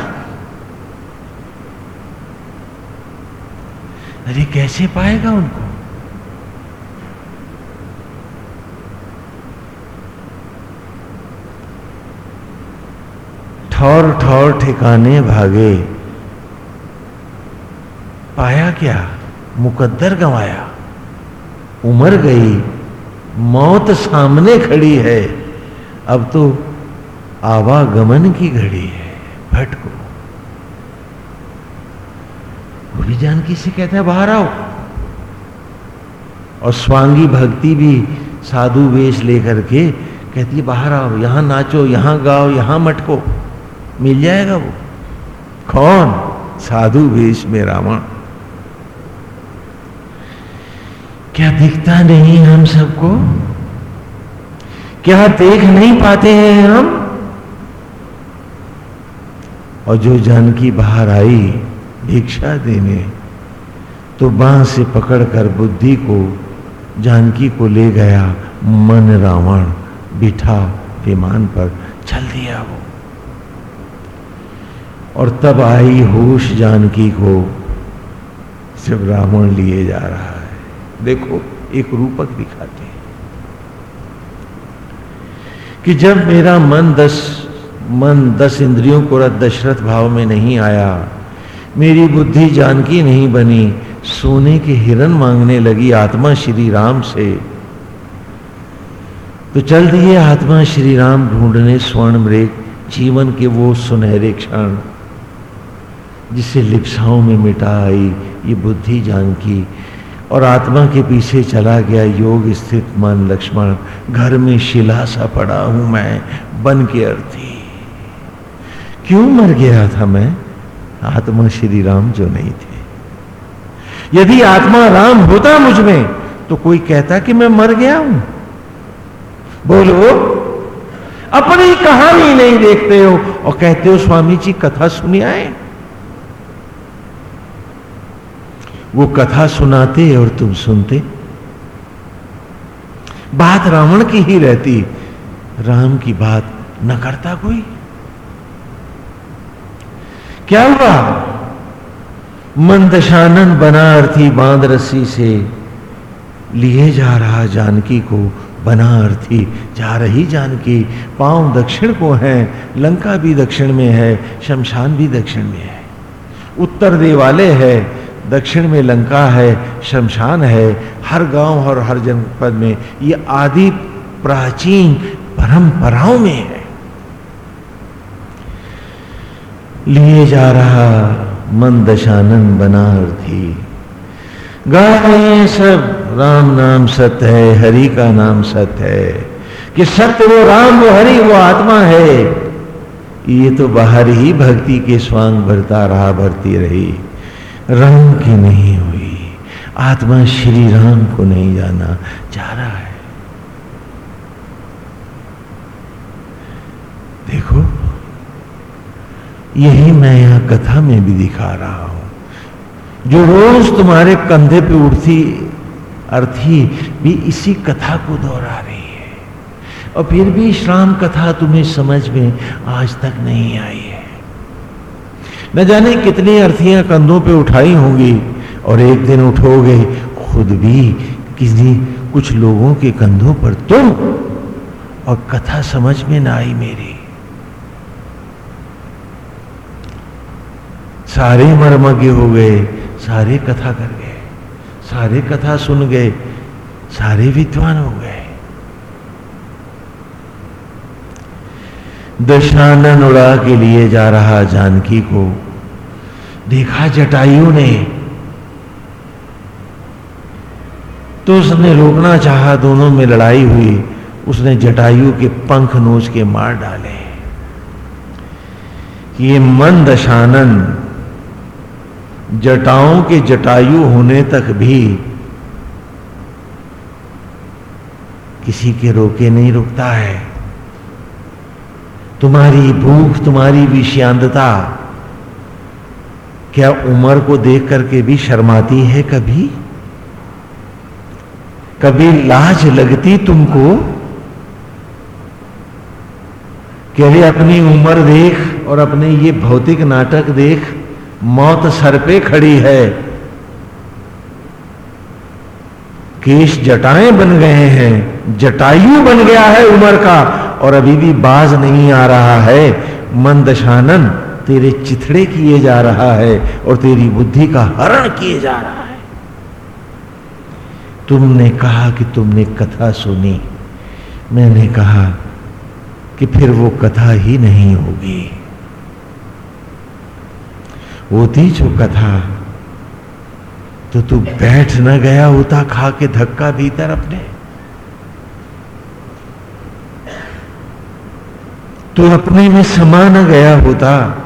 अरे कैसे पाएगा उनको? ठौर ठौर ठिकाने भागे। पाया क्या? मुकद्दर गंवाया। उमर गई, मौत सामने खड़ी है। अब तो आवागमन की घड़ी है, भटको। भी जानकी से कहता है? बाहर आओ। और स्वांगी भक्ति भी साधु वेश लेकर के कहती है, बाहर आओ, यहाँ नाचो, यहाँ गाओ, यहाँ मटको। मिल जाएगा वो। कौन? साधु वेश में रावण। क्या दिखता नहीं हम सबको? क्या देख नहीं पाते हैं हम? और जो जानकी बाहर आई भिक्षा देने तो बाह से पकड़कर बुद्धि को, जानकी को ले गया मन रावण, बिठा विमान पर, चल दिया वो। और तब आई होश जानकी को, जब रावण लिए जा रहा देखो, एक रूपक दिखाते हैं कि जब मेरा मन दस मन दस इंद्रियों को दशरथ भाव में नहीं आया, मेरी बुद्धि जानकी नहीं बनी, सोने के हिरन मांगने लगी आत्मा श्री राम से तो चल दिए आत्मा श्री राम ढूँढने स्वर्ण मृग, जीवन के वो सुनहरे क्षण, जिसे लिप्साओं में मिटा आई ये बुद्धि जानकी और आत्मा के पीछे चला गया योग स्थित मन लक्ष्मण। घर में शिला सा पड़ा हूँ मैं, बन के अर्थी। क्यों मर गया था मैं? आत्मा श्री राम जो नहीं थे। यदि आत्मा राम होता मुझमें तो कोई कहता कि मैं मर गया हूँ? बोलो, अपनी कहानी नहीं देखते हो और कहते हो, स्वामी जी, कथा सुनी आए। वो कथा सुनाते और तुम सुनते। बात रावण की ही रहती, राम की बात न करता कोई। क्या हुआ? मंदशानन बना अर्थी बाँध रस्सी से लिए जा रहा जानकी को बना अर्थी जा रही जानकी, पाँव दक्षिण को है, लंका भी दक्षिण में है, शमशान भी दक्षिण में है। उत्तर देवालय है दक्षिण में लंका है, शमशान है, हर गाँव और हर जनपद में ये आदि प्राचीन परंपराओं में है। लिए जा रहा मन दशानन बना थी गा रहे हैं सब राम नाम सत्य है, हरि का नाम सत्य है। कि सत्य वो राम, वो हरि, वो आत्मा है। ये तो बाहर ही भक्ति के स्वांग भरता, रहा भरती रही। राम की नहीं हुई। आत्मा श्री राम को नहीं जाना चाह रहा है। देखो, यही मैं यहाँ कथा में भी दिखा रहा हूँ। जो रोज तुम्हारे कंधे पे उठती, अर्थी भी इसी कथा को दोहरा रही है। और फिर भी श्राम कथा तुम्हें समझ में आज तक नहीं आई। न जाने कितनी अर्थियाँ कंधों पे उठाई होंगी, और एक दिन उठोगे, खुद भी किसी कुछ लोगों के कंधों पर तुम, और कथा समझ में ना आई मेरी। सारे मर्मज्ञ हो गए, सारे कथा कर गए, सारे कथा सुन गए, सारे विद्वान हो गए। दशानन उड़ा के लिए जा रहा जानकी को। देखा जटायु ने। तो उसने रोकना चाहा, दोनों में लड़ाई हुई। उसने जटायु के पंख नोच के मार डाले। कि ये मन दशानन, जटाओं के जटायु होने तक भी किसी के रोके नहीं रुकता है। तुम्हारी भूख, तुम्हारी विषयांतता, क्या उम्र को देख करके भी शर्माती है कभी? कभी लाज लगती तुमको? कि अरे अपनी उम्र देख और अपने ये भौतिक नाटक देख, मौत सर पे खड़ी है। केश जटाएँ बन गए हैं, जटायु बन गया है उम्र का। और अभी भी बाज नहीं आ रहा है। मन दशानन तेरे चिथड़े किए जा रहा है और तेरी बुद्धि का हरण किए जा रहा है। तुमने कहा कि तुमने कथा सुनी। मैंने कहा कि फिर वो कथा ही नहीं होगी। होती जो कथा। तो तू बैठ न गया होता खा के धक्का भीतर अपने। तो अपने में समा न गया होता।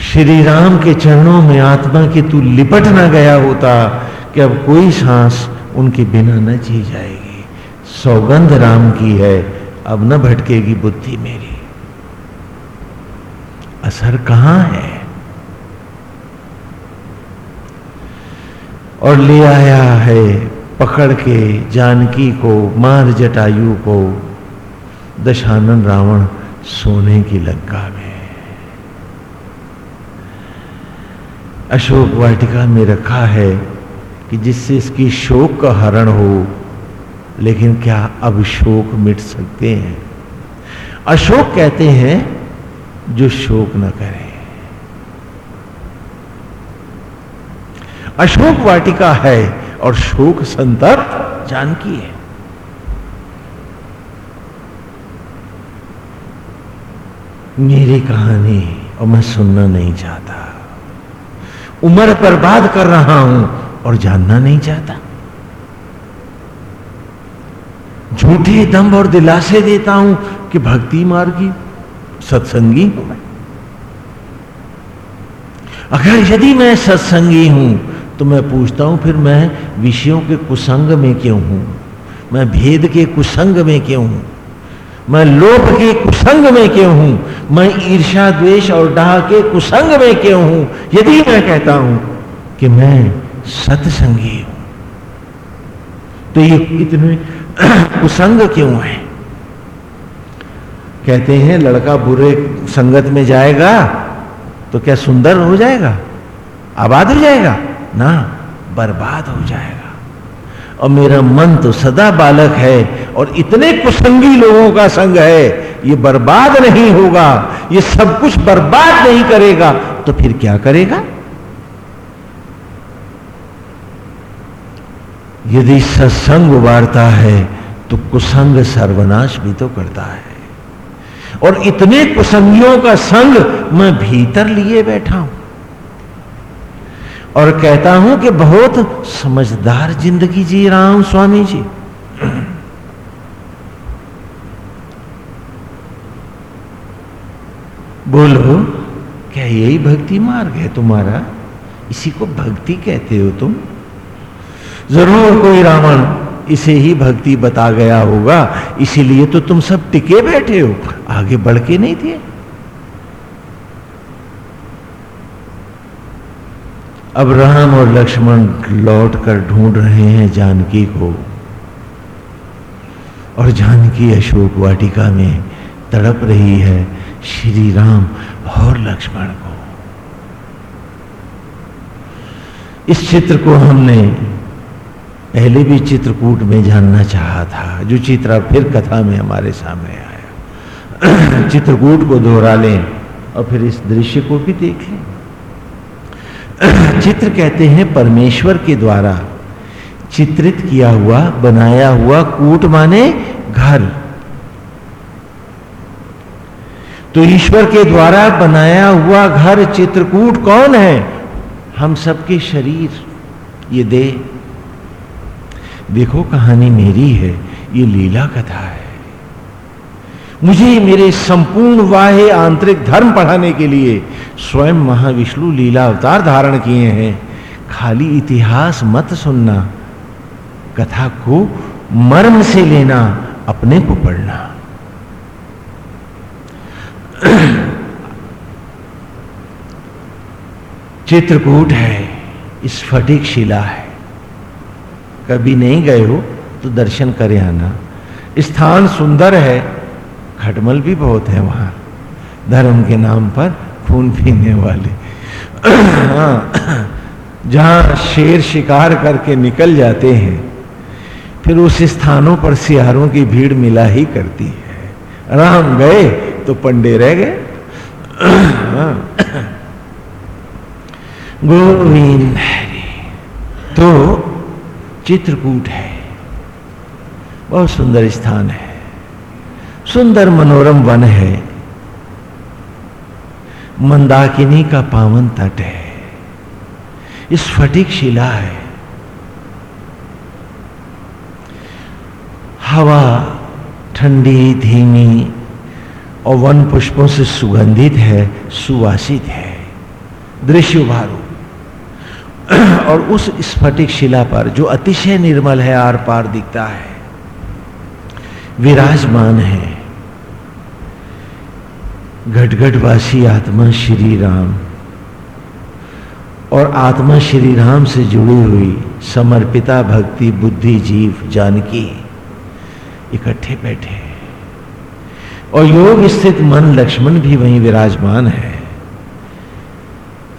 श्री राम के चरणों में आत्मा के तू लिपट न गया होता कि अब कोई सांस उनके बिना न जी जाएगी। सौगंध राम की है, अब न भटकेगी बुद्धि मेरी। असर कहाँ है? और ले आया है पकड़ के जानकी को, मार जटायु को, दशानन रावण सोने की लंका में। अशोक वाटिका में रखा है कि जिससे इसकी शोक का हरण हो, लेकिन क्या अब शोक मिट सकते हैं? अशोक कहते हैं, जो शोक न करे। अशोक वाटिका है और शोक संतर्प जानकी है। मेरी कहानी और मैं सुनना नहीं चाहता। उम्र बर्बाद कर रहा हूँ और जानना नहीं चाहता। झूठे दम और दिलासे देता हूँ कि भक्ति मार्गी, सत्संगी हूँ अगर यदि मैं सत्संगी हूँ तो मैं पूछता हूँ, फिर मैं विषयों के कुसंग में क्यों हूँ? मैं भेद के कुसंग में क्यों हूँ? मैं लोभ के कुसंग में क्यों हूँ? मैं ईर्षा द्वेष और डाह के कुसंग में क्यों हूँ? यदि मैं कहता हूँ कि मैं सत्संगी हूँ तो ये इतने कुसंग क्यों है? कहते हैं, लड़का बुरे संगत में जाएगा तो क्या सुंदर हो जाएगा? आबाद हो जाएगा? ना, बर्बाद हो जाएगा। और मेरा मन तो सदा बालक है और इतने कुसंगी लोगों का संग है, ये बर्बाद नहीं होगा, ये सब कुछ बर्बाद नहीं करेगा तो फिर क्या करेगा? यदि सत्संग उबारता है तो कुसंग सर्वनाश भी तो करता है। और इतने कुसंगियों का संग मैं भीतर लिए बैठा हूँ। और कहता हूँ कि बहुत समझदार ज़िंदगी जी रहा हूँ स्वामी जी। बोलो, क्या यही भक्ति मार्ग है तुम्हारा? इसी को भक्ति कहते हो तुम? ज़रूर कोई रावण इसे ही भक्ति बता गया होगा, इसीलिए तो तुम सब टिके बैठे हो, आगे बढ़ के नहीं थे? अब राम और लक्ष्मण लौट कर ढूंढ रहे हैं जानकी को। और जानकी अशोक वाटिका में तड़प रही है श्री राम और लक्ष्मण को। इस चित्र को हमने पहले भी चित्रकूट में जानना चाहा था, जो चित्र फिर कथा में हमारे सामने आया। चित्रकूट को दोहरा लें और फिर इस दृश्य को भी देख लें। चित्र कहते हैं परमेश्वर के द्वारा। चित्रित किया हुआ, बनाया हुआ कूट माने घर। तो ईश्वर के द्वारा बनाया हुआ घर, चित्रकूट कौन है? हम सबके शरीर। ये दे। देखो कहानी मेरी है, ये लीला कथा है। मुझे मेरे संपूर्ण वाहे आंतरिक धर्म पढ़ाने के लिए स्वयं महाविष्णु लीला अवतार धारण किए हैं। खाली इतिहास मत सुनना, कथा को मर्म से लेना, अपने को पढ़ना। चित्रकूट है स्फटिक शिला है। कभी नहीं गए हो तो दर्शन करे आना। स्थान सुंदर है खटमल भी बहुत है वहाँ। धर्म के नाम पर खून पीने वाले। जहाँ शेर शिकार करके निकल जाते हैं, फिर उस स्थानों पर सियारों की भीड़ मिला ही करती है। राम गए तो पंडे रह गए। गोविंद तो चित्रकूट है। बहुत सुंदर स्थान है। सुंदर मनोरम वन है। मंदाकिनी का पावन तट है। स्फटिक शिला है। हवा ठंडी, धीमी और वन पुष्पों से सुगंधित है, सुवासित है। दृश्य उभारू। और उस स्फटिक शिला पर जो अतिशय निर्मल है, आर पार दिखता है। विराजमान है। घटघटवासी आत्मा श्री राम। और आत्मा श्री राम से जुड़ी हुई समर्पिता भक्ति बुद्धि जीव जानकी इकट्ठे बैठे और योग स्थित मन लक्ष्मण भी वहीं विराजमान है।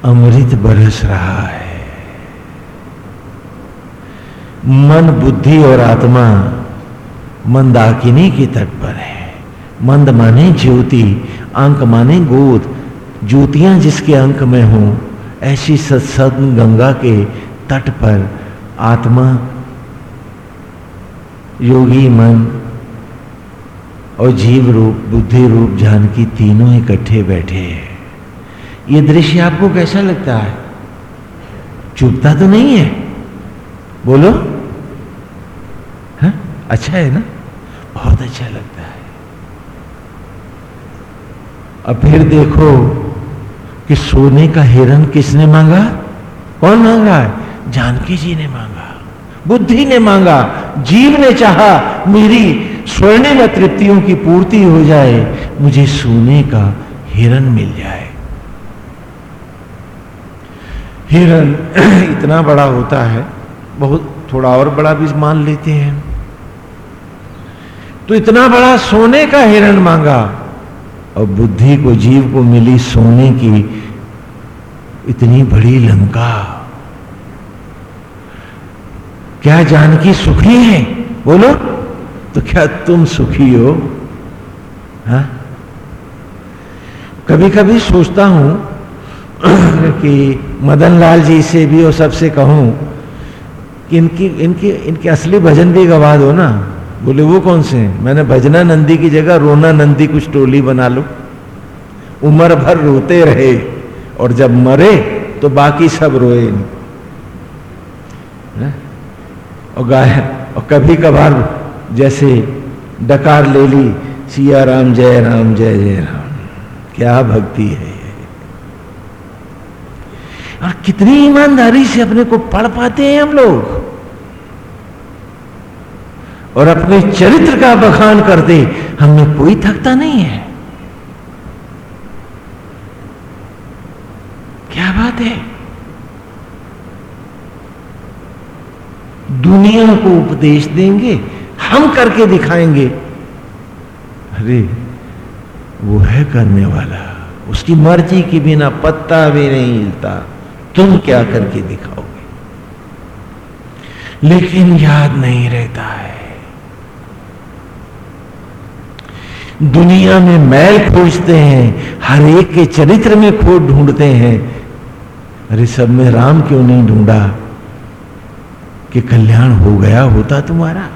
अमृत बरस रहा है। मन बुद्धि और आत्मा मंदाकिनी के तट पर है। मंद माने ज्योति अंक माने गोद। ज्योतियाँ जिसके अंक में हो, ऐसी सत्सद गंगा के तट पर आत्मा, योगी मन और जीव रूप, बुद्धि रूप, जानकी तीनों इकट्ठे बैठे हैं। ये दृश्य आपको कैसा लगता है? चुपता तो नहीं है? बोलो। है? अच्छा है ना? बहुत अच्छा लगता है अब फिर देखो कि सोने का हिरण किसने मांगा? कौन मांगा? है जानकी जी ने मांगा, बुद्धि ने मांगा, जीव ने चाहा मेरी स्वर्णिम तृप्तियों की पूर्ति हो जाए, मुझे सोने का हिरण मिल जाए। हिरण इतना बड़ा होता है, बहुत थोड़ा और बड़ा भी मान लेते हैं। तो इतना बड़ा सोने का हिरण मांगा और बुद्धि को, जीव को मिली सोने की इतनी बड़ी लंका। क्या जानकी सुखी है? बोलो तो क्या तुम सुखी हो? हा? कभी कभी सोचता हूँ कि मदन लाल जी से भी और सबसे कहूँ कि इनकी इनकी, इनके असली भजन भी गवा दो ना। बोले, वो कौन से हैं? मैंने, भजना नंदी की जगह रोना नंदी कुछ टोली बना लो। उम्र भर रोते रहे और जब मरे तो बाकी सब रोए नहीं। और गाय, और कभी कभार जैसे डकार ले ली, सिया राम, जय राम, जय जय राम, क्या भक्ति है और कितनी ईमानदारी से अपने को पढ़ पाते हैं हम लोग। और अपने चरित्र का बखान करते हमें कोई थकता नहीं है। क्या बात है? दुनिया को उपदेश देंगे, हम करके दिखाएँगे। अरे, वो है करने वाला। उसकी मर्ज़ी के बिना पत्ता भी नहीं हिलता। तुम क्या करके दिखाओगे? लेकिन याद नहीं रहता है। दुनिया में मैल खोजते हैं, हर एक के चरित्र में खोज ढूंढते हैं। अरे सब में राम क्यों नहीं ढूंढा? कि कल्याण हो गया होता तुम्हारा।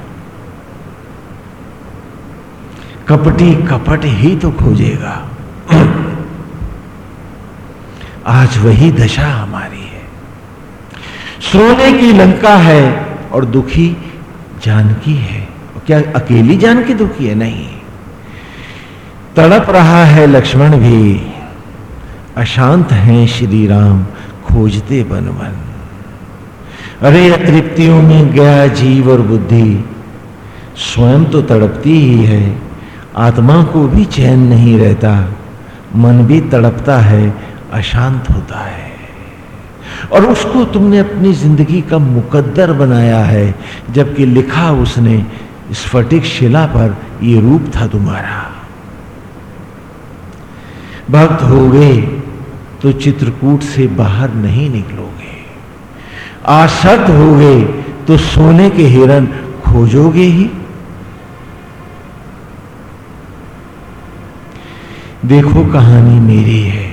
कपटी कपट ही तो खोजेगा। आज वही दशा हमारी है। सोने की लंका है और दुखी जानकी है। क्या अकेली जानकी दुखी है? नहीं। तड़प रहा है लक्ष्मण भी। अशांत हैं श्री राम, खोजते बन बन अरे अतृप्तियों में गया जीव और बुद्धि। स्वयं तो तड़पती ही है, आत्मा को भी चैन नहीं रहता। मन भी तड़पता है, अशांत होता है। और उसको तुमने अपनी ज़िंदगी का मुकद्दर बनाया है, जबकि लिखा उसने, स्फटिक शिला पर यह रूप था तुम्हारा। भक्त हो गए तो चित्रकूट से बाहर नहीं निकलोगे। आसक्त हो गए तो सोने के हिरन खोजोगे ही। देखो कहानी मेरी है।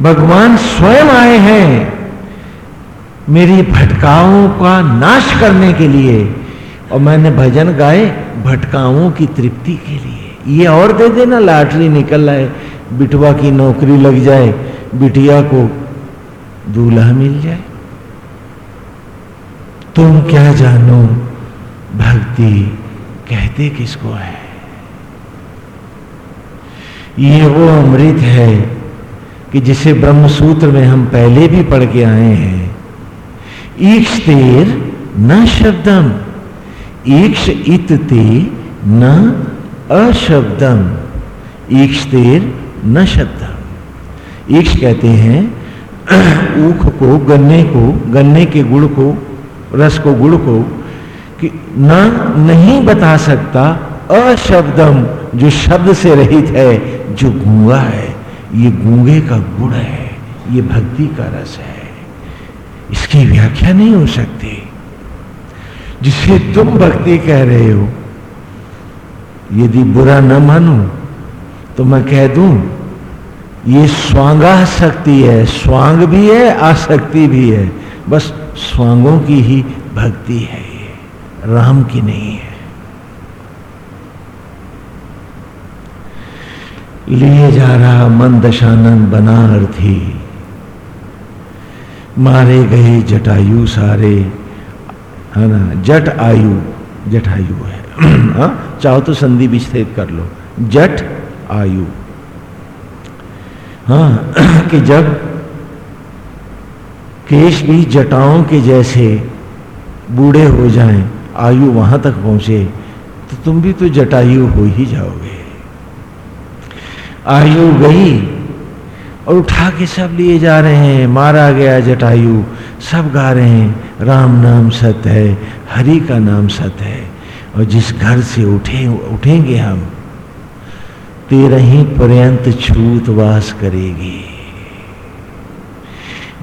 भगवान स्वयं आए हैं मेरी भटकाओं का नाश करने के लिए और मैंने भजन गाए भटकाओं की तृप्ति के लिए। ये और दे देना लाटरी निकल है बिटवा की नौकरी लग जाए, बिटिया को दूल्हा मिल जाए। तुम क्या जानो, भक्ति कहते किसको है? ये वो अमृत है कि जिसे ब्रह्म सूत्र में हम पहले भी पढ़ के आए हैं। ईक्ष तेर न शब्दम, ईक्ष इत ते न अशब्दम। ईक्ष तेर न शब्दम ईक्ष कहते हैं, ऊख को, गन्ने को, गन्ने के गुड़ को, रस को, गुड़ को, कि न, नहीं बता सकता अशब्दम, जो शब्द से रहित है, जो गूँगा है। ये गूँगे का गुण है, ये भक्ति का रस है। इसकी व्याख्या नहीं हो सकती। जिसे तुम भक्ति कह रहे हो, यदि बुरा न मानो तो मैं कह दूँ, ये स्वांगा शक्ति है, स्वांग भी है, आसक्ति भी है। बस स्वांगों की ही भक्ति है ये, राम की नहीं है। लिए जा रहा मन दशानंद बना अर्थी मारे गए जटायु सारे। है ना, जट आयु, जटायु है। हाँ चाहो तो संधि विच्छेद कर लो। जट आयु। हाँ कि जब केश भी जटाओं के जैसे बूढ़े हो जाएँ, आयु वहाँ तक पहुँचे तो तुम भी तो जटायु हो ही जाओगे। आयु गई और उठा के सब लिए जा रहे हैं, मारा गया जटायु, सब गा रहे हैं, राम नाम सत्य है, हरि का नाम सत्य है, और जिस घर से उठे, उठेंगे हम तेरा ही पर्यंत छूत वास करेगी।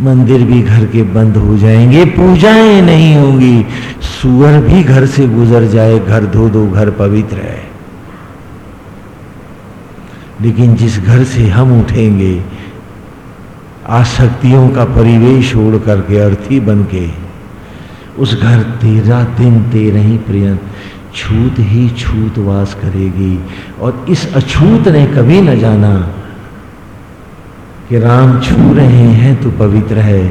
मंदिर भी घर के बंद हो जाएँगे, पूजाएँ नहीं होंगी। सुअर भी घर से गुजर जाए, घर धो दो, घर पवित्र है। लेकिन जिस घर से हम उठेंगे, आसक्तियों का परिवेश ओढ़ करके अर्थी बन के उस घर तेरा दिन तेरह ही प्रियंत छूत ही छूत वास करेगी। और इस अछूत ने कभी न जाना कि राम छू रहे हैं तो पवित्र है,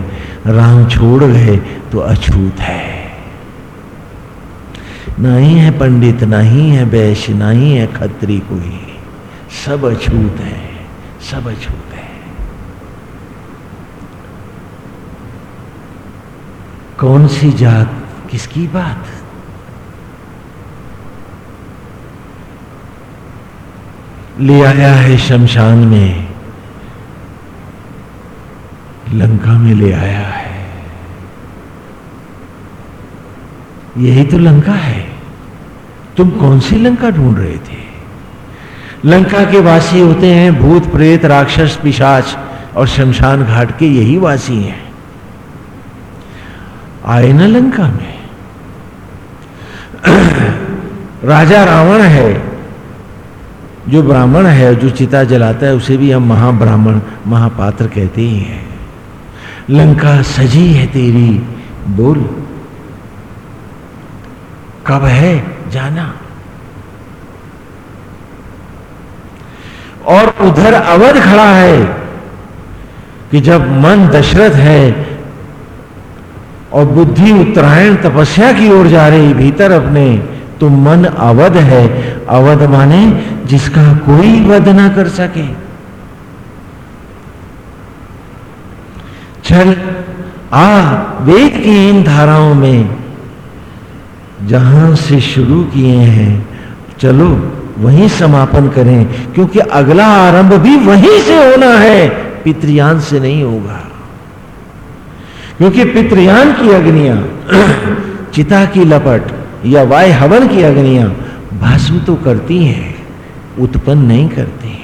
राम छोड़ गए तो अछूत है। ना ही है पंडित, ना ही है वैश्य, ना ही है खत्री कोई। सब अछूत है, सब अछूत है। कौन सी जात, किसकी बात? ले आया है शमशान में। लंका में ले आया है। यही तो लंका है। तुम कौन सी लंका ढूंढ रहे थे? लंका के वासी होते हैं भूत, प्रेत, राक्षस, पिशाच और शमशान घाट के यही वासी हैं। आए ना लंका में। राजा रावण है। जो ब्राह्मण है, जो चिता जलाता है, उसे भी हम महाब्राह्मण, महापात्र कहते ही हैं। लंका, सजी है तेरी, बोल। कब है, जाना। और उधर अवध खड़ा है, कि जब मन दशरथ है, और बुद्धि उत्तरायण तपस्या की ओर जा रही, भीतर अपने तो मन अवध है। अवध माने जिसका कोई वध ना कर सके। चल आ, वेद की इन धाराओं में जहाँ से शुरू किए हैं, चलो वहीं समापन करें, क्योंकि अगला आरंभ भी वहीं से होना है। पितृयान से नहीं होगा। क्योंकि पितृयान की अग्नियाँ चिता की लपट या वाय हवन की अग्नियाँ भस्म तो करती हैं, उत्पन्न नहीं करती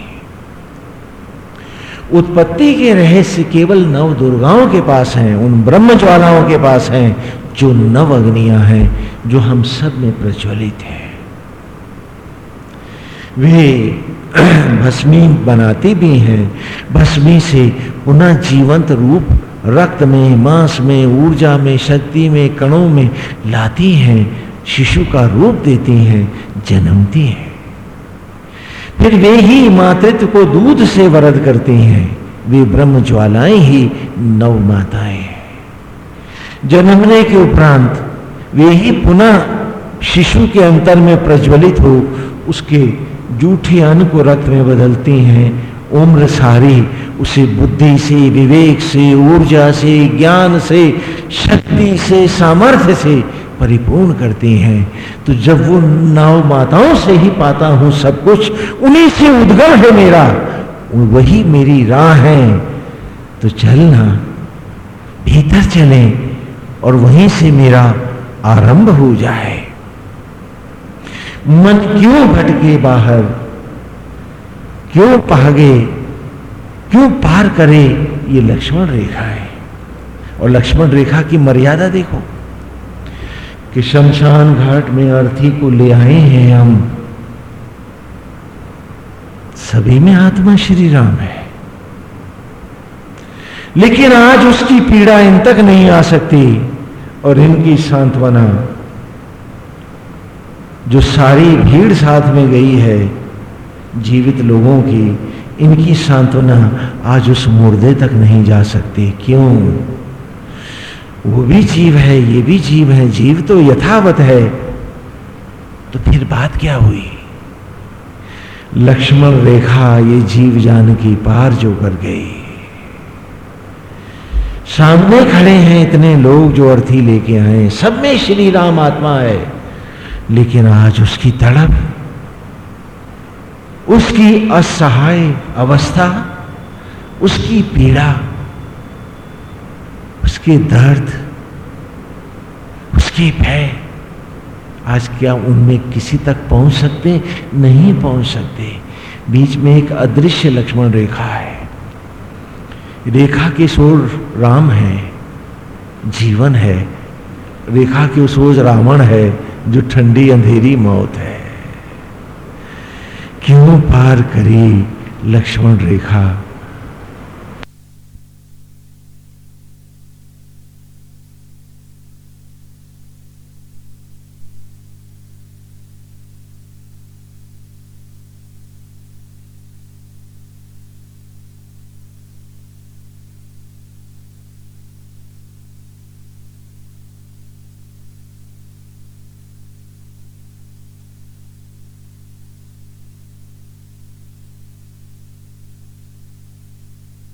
उत्पत्ति के रहस्य केवल नव दुर्गाओं के पास हैं, उन ब्रह्म ज्वालाओं के पास हैं, जो नव अग्नियाँ हैं, जो हम सब में प्रज्वलित हैं। वे भस्मी बनाती भी हैं, भस्मी से पुनः जीवंत रूप रक्त में, मांस में, ऊर्जा में, शक्ति में, कणों में लाती हैं शिशु का रूप देती हैं, जन्मती हैं। फिर वे ही मातृत्व को दूध से वरद करती हैं। वे ब्रह्म ज्वालाएँ ही नव माताएँ हैं। जन्मने के उपरांत वे ही पुनः शिशु के अंतर में प्रज्वलित हो, उसके जूठे अन्न को रक्त में बदलती हैं। उम्र सारी उसे बुद्धि से, विवेक से, ऊर्जा से, ज्ञान से, शक्ति से, सामर्थ्य से परिपूर्ण करती हैं। तो जब वो नव माताओं से ही पाता हूँ सब कुछ, उन्हीं से उद्गम है मेरा। वही मेरी राह है। तो चलना, भीतर चले और वहीं से मेरा आरंभ हो जाए। मन क्यों भटके बाहर? क्यों भागे? क्यों पार करे? ये लक्ष्मण रेखा है। और लक्ष्मण रेखा की मर्यादा देखो। कि शमशान घाट में अर्थी को ले आए हैं हम। सभी में आत्मा श्री राम है। लेकिन आज उसकी पीड़ा इन तक नहीं आ सकती और इनकी सांत्वना, जो सारी भीड़ साथ में गई है, जीवित लोगों की, इनकी सांत्वना आज उस मुर्दे तक नहीं जा सकती। क्यों? वो भी जीव है, ये भी जीव है, जीव तो यथावत है। तो फिर बात क्या हुई? लक्ष्मण रेखा, ये जीव जान की पार जो कर गई। सामने खड़े हैं इतने लोग जो अर्थी लेके आए सब में श्री राम आत्मा है। लेकिन आज उसकी तड़प, उसकी असहाय अवस्था, उसकी पीड़ा उसके दर्द, उसके भय आज क्या उनमें किसी तक पहुँच सकते? नहीं पहुँच सकते। बीच में एक अदृश्य लक्ष्मण रेखा है। रेखा के सोर राम है, जीवन है। रेखा के सोज रावण है, जो ठंडी अंधेरी मौत है। क्यों पार करी लक्ष्मण रेखा?